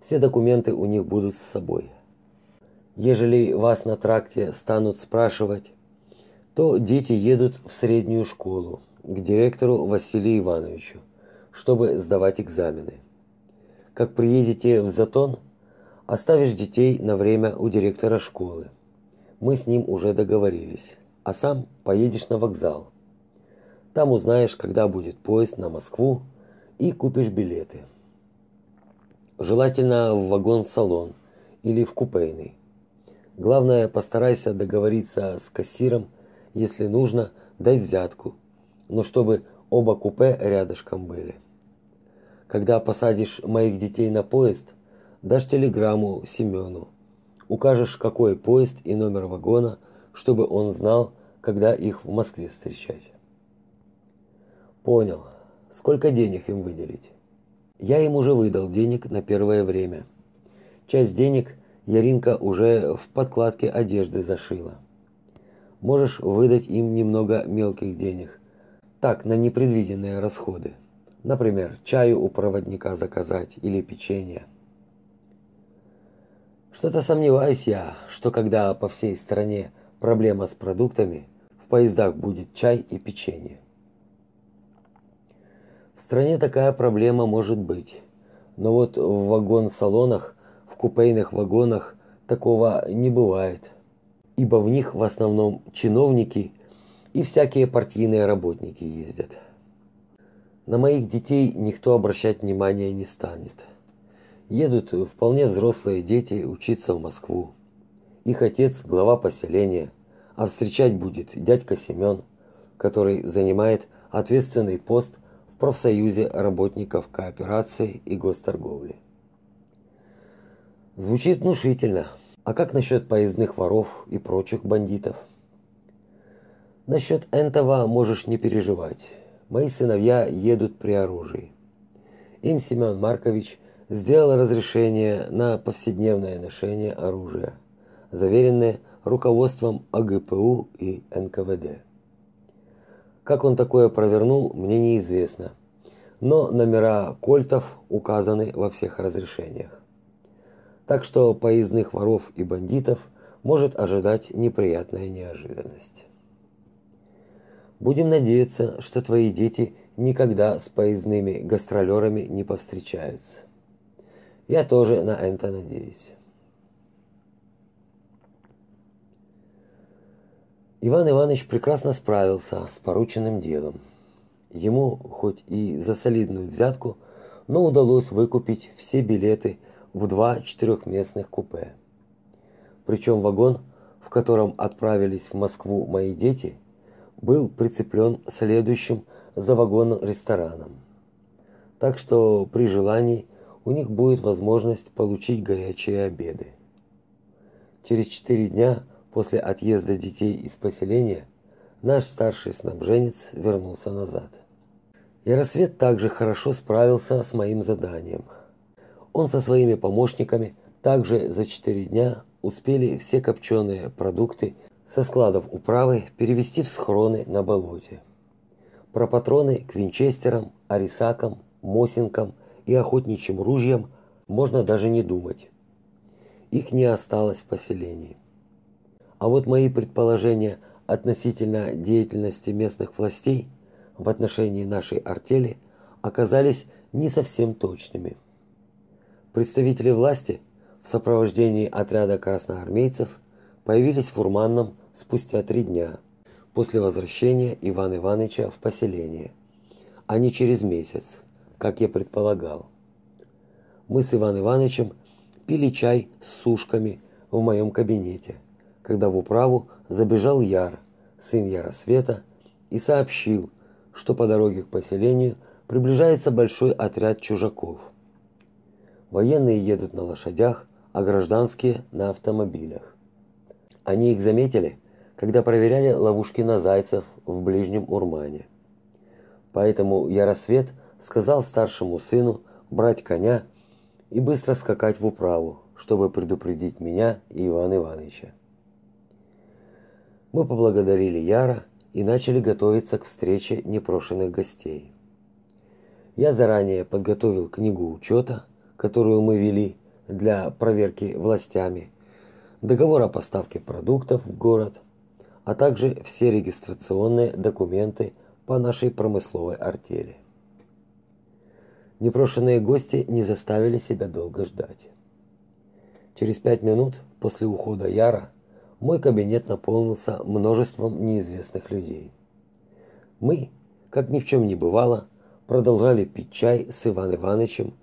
Все документы у них будут с собой. Ежели вас на тракте станут спрашивать, то дети едут в среднюю школу к директору Василию Ивановичу, чтобы сдавать экзамены. Как приедете в Затон, оставишь детей на время у директора школы. Мы с ним уже договорились, а сам поедешь на вокзал там узнаешь, когда будет поезд на Москву и купишь билеты. Желательно в вагон-салон или в купейный. Главное, постарайся договориться с кассиром, если нужно, дай взятку, но чтобы оба купе рядышком были. Когда посадишь моих детей на поезд, дашь телеграмму Семену. Укажешь, какой поезд и номер вагона, чтобы он знал, когда их в Москве встречать. Понял. Сколько денег им выделить? Я им уже выдал денег на первое время. Часть денег Яринка уже в подкладке одежды зашила. Можешь выдать им немного мелких денег. Так, на непредвиденные расходы. Например, чаю у проводника заказать или печенье. Что-то сомневаюсь я, что когда по всей стране проблема с продуктами, в поездах будет чай и печенье. В стране такая проблема может быть. Но вот в вагон-салонах, в купейных вагонах такого не бывает. Ибо в них в основном чиновники и всякие партийные работники ездят. На моих детей никто обращать внимания не станет. Едут вполне взрослые дети учиться в Москву. Их отец глава поселения, а встречать будет дядька Семен, который занимает ответственный пост профсоюзе работников кооперации и госторговли. Звучит внушительно. А как насчет поездных воров и прочих бандитов? Насчет этого можешь не переживать. Мои сыновья едут при оружии. Им Семен Маркович сделал разрешение на повседневное ношение оружия, заверенное руководством АГПУ и НКВД. Как он такое провернул, мне неизвестно. Но номера кольтов указаны во всех разрешениях. Так что поездных воров и бандитов может ожидать неприятная неожиданность. Будем надеяться, что твои дети никогда с поездными гастролерами не повстречаются. Я тоже на это надеюсь. Иван Иванович прекрасно справился с порученным делом. Ему, хоть и за солидную взятку, но удалось выкупить все билеты в два четырехместных купе. Причем вагон, в котором отправились в Москву мои дети, был прицеплен следующим за вагоном рестораном. Так что при желании у них будет возможность получить горячие обеды. Через четыре дня – После отъезда детей из поселения наш старший снабженец вернулся назад. И рассвет также хорошо справился с моим заданием. Он со своими помощниками также за четыре дня успели все копченые продукты со складов управы перевести в схроны на болоте. Про патроны к винчестерам, арисакам, мосинкам и охотничьим ружьям можно даже не думать. Их не осталось в поселении. А вот мои предположения относительно деятельности местных властей в отношении нашей артели оказались не совсем точными. Представители власти в сопровождении отряда красноармейцев появились в Урманном спустя три дня после возвращения Ивана Ивановича в поселение, а не через месяц, как я предполагал. Мы с Иваном Ивановичем пили чай с сушками в моем кабинете, когда в управу забежал Яр, сын Яросвета, и сообщил, что по дороге к поселению приближается большой отряд чужаков. Военные едут на лошадях, а гражданские на автомобилях. Они их заметили, когда проверяли ловушки на зайцев в ближнем Урмане. Поэтому Яросвет сказал старшему сыну брать коня и быстро скакать в управу, чтобы предупредить меня и Ивана Ивановича. Мы поблагодарили Яра и начали готовиться к встрече непрошенных гостей. Я заранее подготовил книгу учета, которую мы вели для проверки властями, договор о поставке продуктов в город, а также все регистрационные документы по нашей промысловой артели. Непрошенные гости не заставили себя долго ждать. Через пять минут после ухода Яра мой кабинет наполнился множеством неизвестных людей. Мы, как ни в чем не бывало, продолжали пить чай с Иван Ивановичем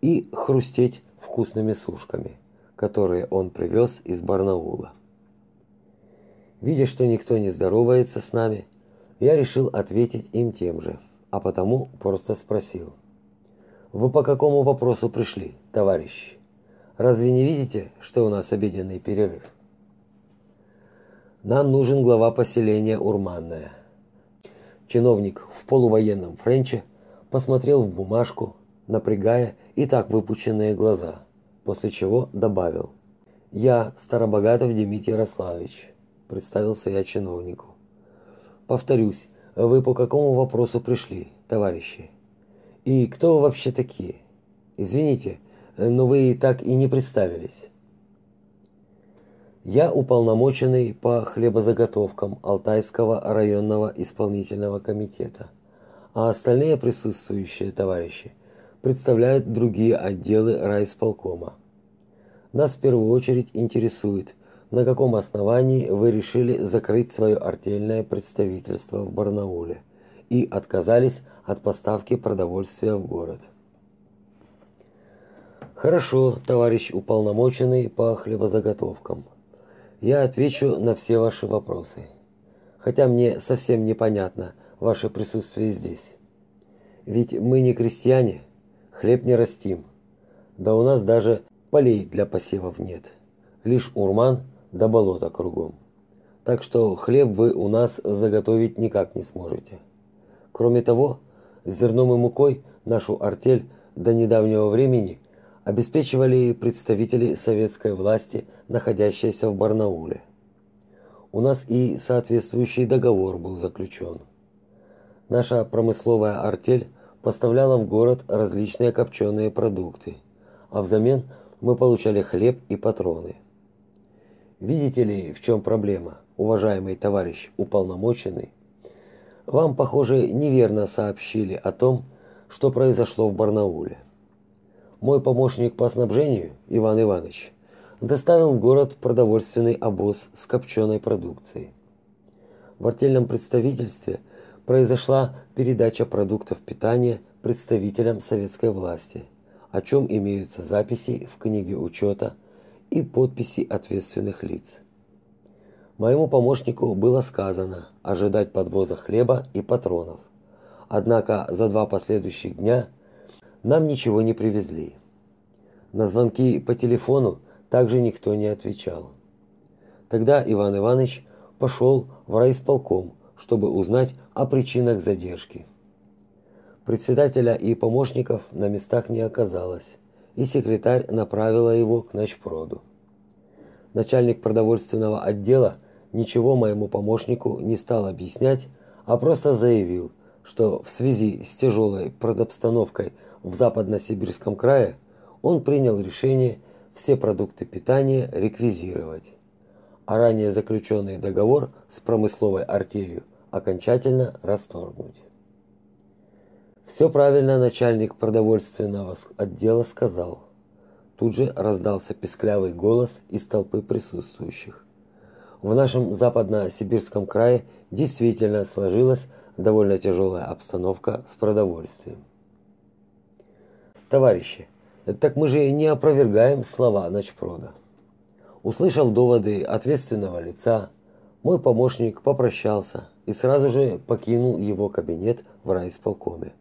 и хрустеть вкусными сушками, которые он привез из Барнаула. Видя, что никто не здоровается с нами, я решил ответить им тем же, а потому просто спросил: "Вы по какому вопросу пришли, товарищи? Разве не видите, что у нас обеденный перерыв?" Нам нужен глава поселения Урманное. Чиновник в полувоенном френче посмотрел в бумажку, напрягая и так выпученные глаза, после чего добавил: "Я Старобогатов Дмитрий Ярославович", представился я чиновнику. "Повторюсь, вы по какому вопросу пришли, товарищи? И кто вы вообще такие? Извините, но вы так и не представились". Я уполномоченный по хлебозаготовкам Алтайского районного исполнительного комитета, а остальные присутствующие товарищи представляют другие отделы райисполкома. Нас в первую очередь интересует, на каком основании вы решили закрыть свое артельное представительство в Барнауле и отказались от поставки продовольствия в город. Хорошо, товарищ уполномоченный по хлебозаготовкам я отвечу на все ваши вопросы. Хотя мне совсем непонятно ваше присутствие здесь. Ведь мы не крестьяне, хлеб не растим. Да у нас даже полей для посевов нет. Лишь урман да болото кругом. Так что хлеб вы у нас заготовить никак не сможете. Кроме того, с зерном и мукой нашу артель до недавнего времени обеспечивали представители советской власти, находящиеся в Барнауле. У нас и соответствующий договор был заключен. Наша промысловая артель поставляла в город различные копченые продукты, а взамен мы получали хлеб и патроны. Видите ли, в чем проблема, уважаемый товарищ уполномоченный? Вам, похоже, неверно сообщили о том, что произошло в Барнауле мой помощник по снабжению, Иван Иванович, доставил в город продовольственный обоз с копченой продукцией. В артельном представительстве произошла передача продуктов питания представителям советской власти, о чем имеются записи в книге учета и подписи ответственных лиц. Моему помощнику было сказано ожидать подвоза хлеба и патронов. Однако за два последующих дня – нам ничего не привезли. На звонки по телефону также никто не отвечал. Тогда Иван Иванович пошел в райисполком, чтобы узнать о причинах задержки. Председателя и помощников на местах не оказалось, и секретарь направила его к начпроду. Начальник продовольственного отдела ничего моему помощнику не стал объяснять, а просто заявил, что в связи с тяжелой продобстановкой в западно-сибирском крае он принял решение все продукты питания реквизировать, а ранее заключенный договор с промысловой артелью окончательно расторгнуть. Все правильно начальник продовольственного отдела сказал. Тут же раздался песклявый голос из толпы присутствующих. В нашем западно-сибирском крае действительно сложилась довольно тяжелая обстановка с продовольствием. Товарищи, так мы же не опровергаем слова Начпрода. Услышав доводы ответственного лица, мой помощник попрощался и сразу же покинул его кабинет в райисполкоме.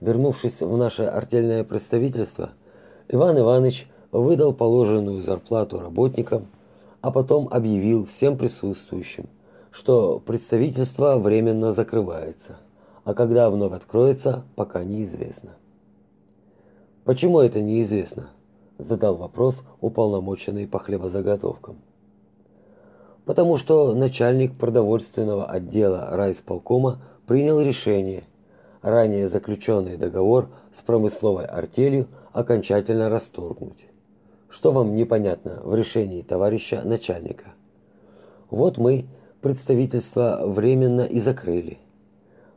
Вернувшись в наше артельное представительство, Иван Иванович выдал положенную зарплату работникам, а потом объявил всем присутствующим, что представительство временно закрывается, а когда вновь откроется, пока неизвестно. Почему это неизвестно? задал вопрос уполномоченный по хлебозаготовкам. Потому что начальник продовольственного отдела райисполкома принял решение ранее заключенный договор с промысловой артелью окончательно расторгнуть. Что вам непонятно в решении товарища начальника? Вот мы представительство временно и закрыли.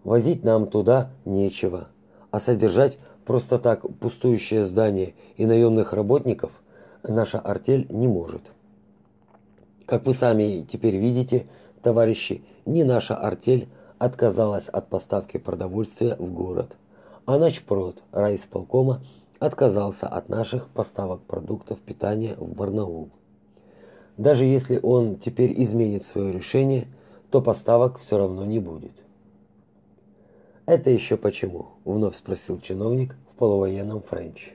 Возить нам туда нечего, а содержать Просто так пустующее здание и наемных работников наша артель не может. Как вы сами теперь видите, товарищи, не наша артель отказалась от поставки продовольствия в город, а начпрод райисполкома отказался от наших поставок продуктов питания в Барнаул. Даже если он теперь изменит свое решение, то поставок все равно не будет. Это еще почему? вновь спросил чиновник в полувоенном френче.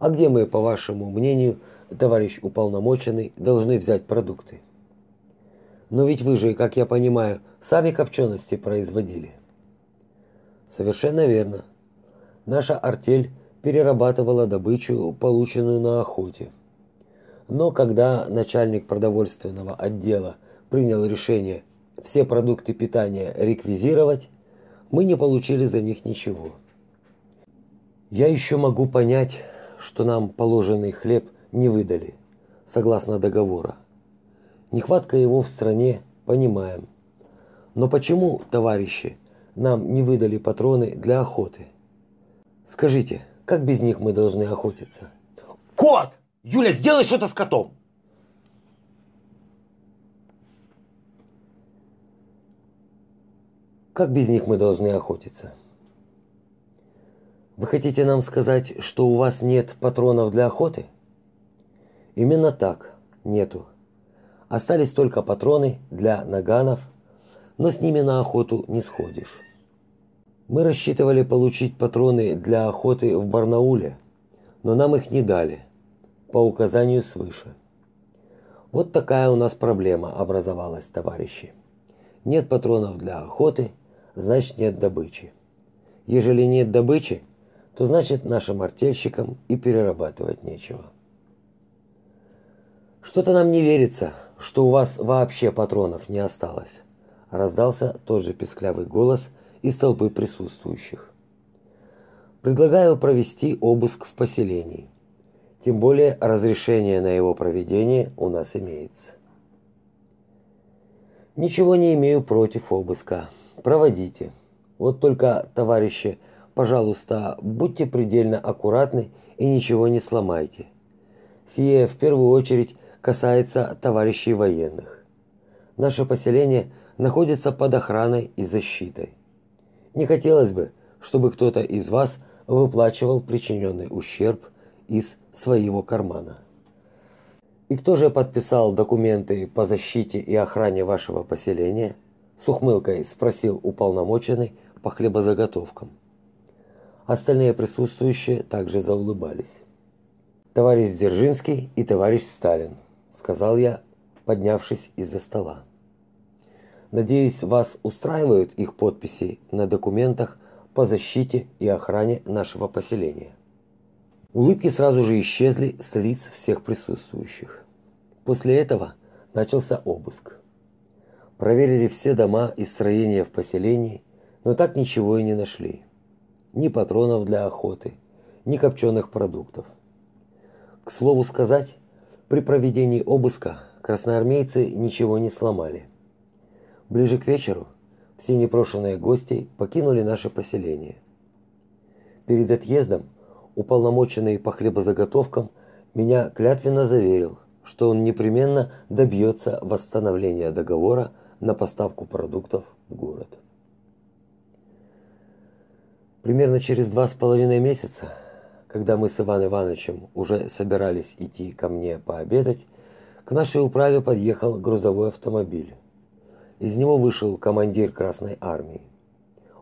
А где мы, по вашему мнению, товарищ уполномоченный, должны взять продукты? Но ведь вы же, как я понимаю, сами копчености производили. Совершенно верно. Наша артель перерабатывала добычу, полученную на охоте. Но когда начальник продовольственного отдела принял решение все продукты питания реквизировать, мы не получили за них ничего. Я еще могу понять, что нам положенный хлеб не выдали, согласно договора. Нехватка его в стране, понимаем. Но почему, товарищи, нам не выдали патроны для охоты? Скажите, как без них мы должны охотиться? Кот! Юля, сделай что-то с котом! Как без них мы должны охотиться? Вы хотите нам сказать, что у вас нет патронов для охоты? Именно так, нету. Остались только патроны для наганов, но с ними на охоту не сходишь. Мы рассчитывали получить патроны для охоты в Барнауле, но нам их не дали по указанию свыше. Вот такая у нас проблема образовалась, товарищи. Нет патронов для охоты, значит нет добычи. Ежели нет добычи, то значит нашим артельщикам и перерабатывать нечего. Что-то нам не верится, что у вас вообще патронов не осталось, раздался тот же песклявый голос из толпы присутствующих. Предлагаю провести обыск в поселении. Тем более разрешение на его проведение у нас имеется. Ничего не имею против обыска, проводите. Вот только, товарищи, пожалуйста, будьте предельно аккуратны и ничего не сломайте. Сие в первую очередь касается товарищей военных. Наше поселение находится под охраной и защитой. Не хотелось бы, чтобы кто-то из вас выплачивал причиненный ущерб из своего кармана. И кто же подписал документы по защите и охране вашего поселения? С ухмылкой спросил уполномоченный по хлебозаготовкам. Остальные присутствующие также заулыбались. Товарищ Дзержинский и товарищ Сталин, сказал я, поднявшись из-за стола. Надеюсь, вас устраивают их подписи на документах по защите и охране нашего поселения. Улыбки сразу же исчезли с лиц всех присутствующих. После этого начался обыск. Проверили все дома и строения в поселении, но так ничего и не нашли. Ни патронов для охоты, ни копченых продуктов. К слову сказать, при проведении обыска красноармейцы ничего не сломали. Ближе к вечеру все непрошенные гости покинули наше поселение. Перед отъездом уполномоченный по хлебозаготовкам меня клятвенно заверил, что он непременно добьется восстановления договора на поставку продуктов в город. Примерно через два с половиной месяца, когда мы с Иваном Ивановичем уже собирались идти ко мне пообедать, к нашей управе подъехал грузовой автомобиль. Из него вышел командир Красной армии.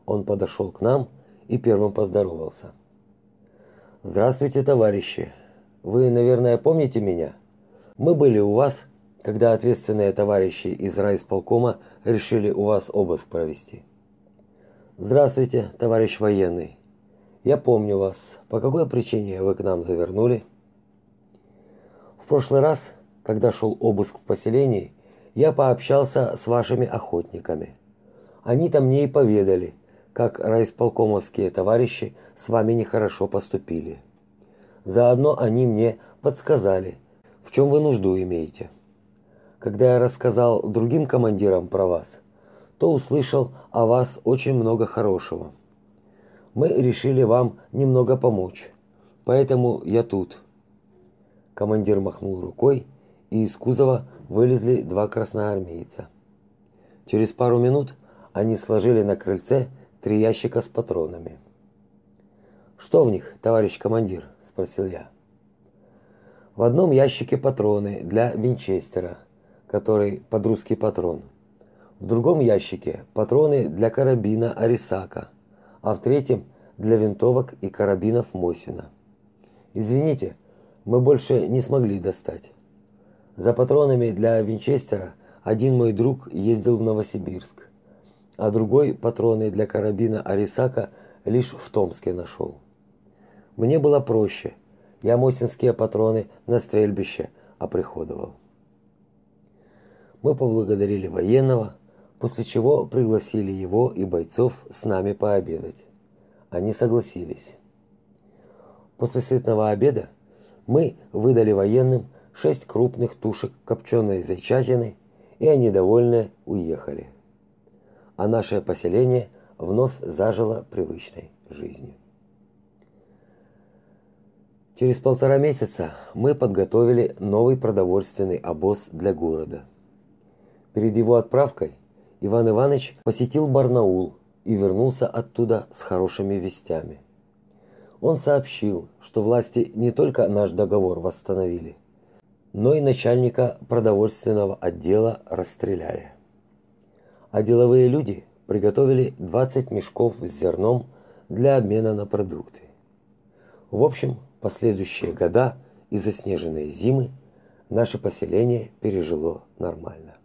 Он подошел к нам и первым поздоровался. Здравствуйте, товарищи. Вы, наверное, помните меня? Мы были у вас когда ответственные товарищи из райисполкома решили у вас обыск провести. Здравствуйте, товарищ военный. Я помню вас. По какой причине вы к нам завернули? В прошлый раз, когда шел обыск в поселении, я пообщался с вашими охотниками. Они-то мне и поведали, как райисполкомовские товарищи с вами нехорошо поступили. Заодно они мне подсказали, в чем вы нужду имеете когда я рассказал другим командирам про вас, то услышал о вас очень много хорошего. Мы решили вам немного помочь. Поэтому я тут. Командир махнул рукой, и из кузова вылезли два красноармейца. Через пару минут они сложили на крыльце три ящика с патронами. Что в них, товарищ командир, спросил я. В одном ящике патроны для винчестера, который под русский патрон. В другом ящике патроны для карабина Арисака, а в третьем для винтовок и карабинов Мосина. Извините, мы больше не смогли достать. За патронами для винчестера один мой друг ездил в Новосибирск, а другой патроны для карабина Арисака лишь в Томске нашел. Мне было проще. Я мосинские патроны на стрельбище оприходовал. Мы поблагодарили военного, после чего пригласили его и бойцов с нами пообедать. Они согласились. После сытного обеда мы выдали военным шесть крупных тушек копченой зайчатины, и они довольные уехали. А наше поселение вновь зажило привычной жизнью. Через полтора месяца мы подготовили новый продовольственный обоз для города – Перед его отправкой Иван Иванович посетил Барнаул и вернулся оттуда с хорошими вестями. Он сообщил, что власти не только наш договор восстановили, но и начальника продовольственного отдела расстреляли. А деловые люди приготовили 20 мешков с зерном для обмена на продукты. В общем, последующие года и заснеженные зимы наше поселение пережило нормально.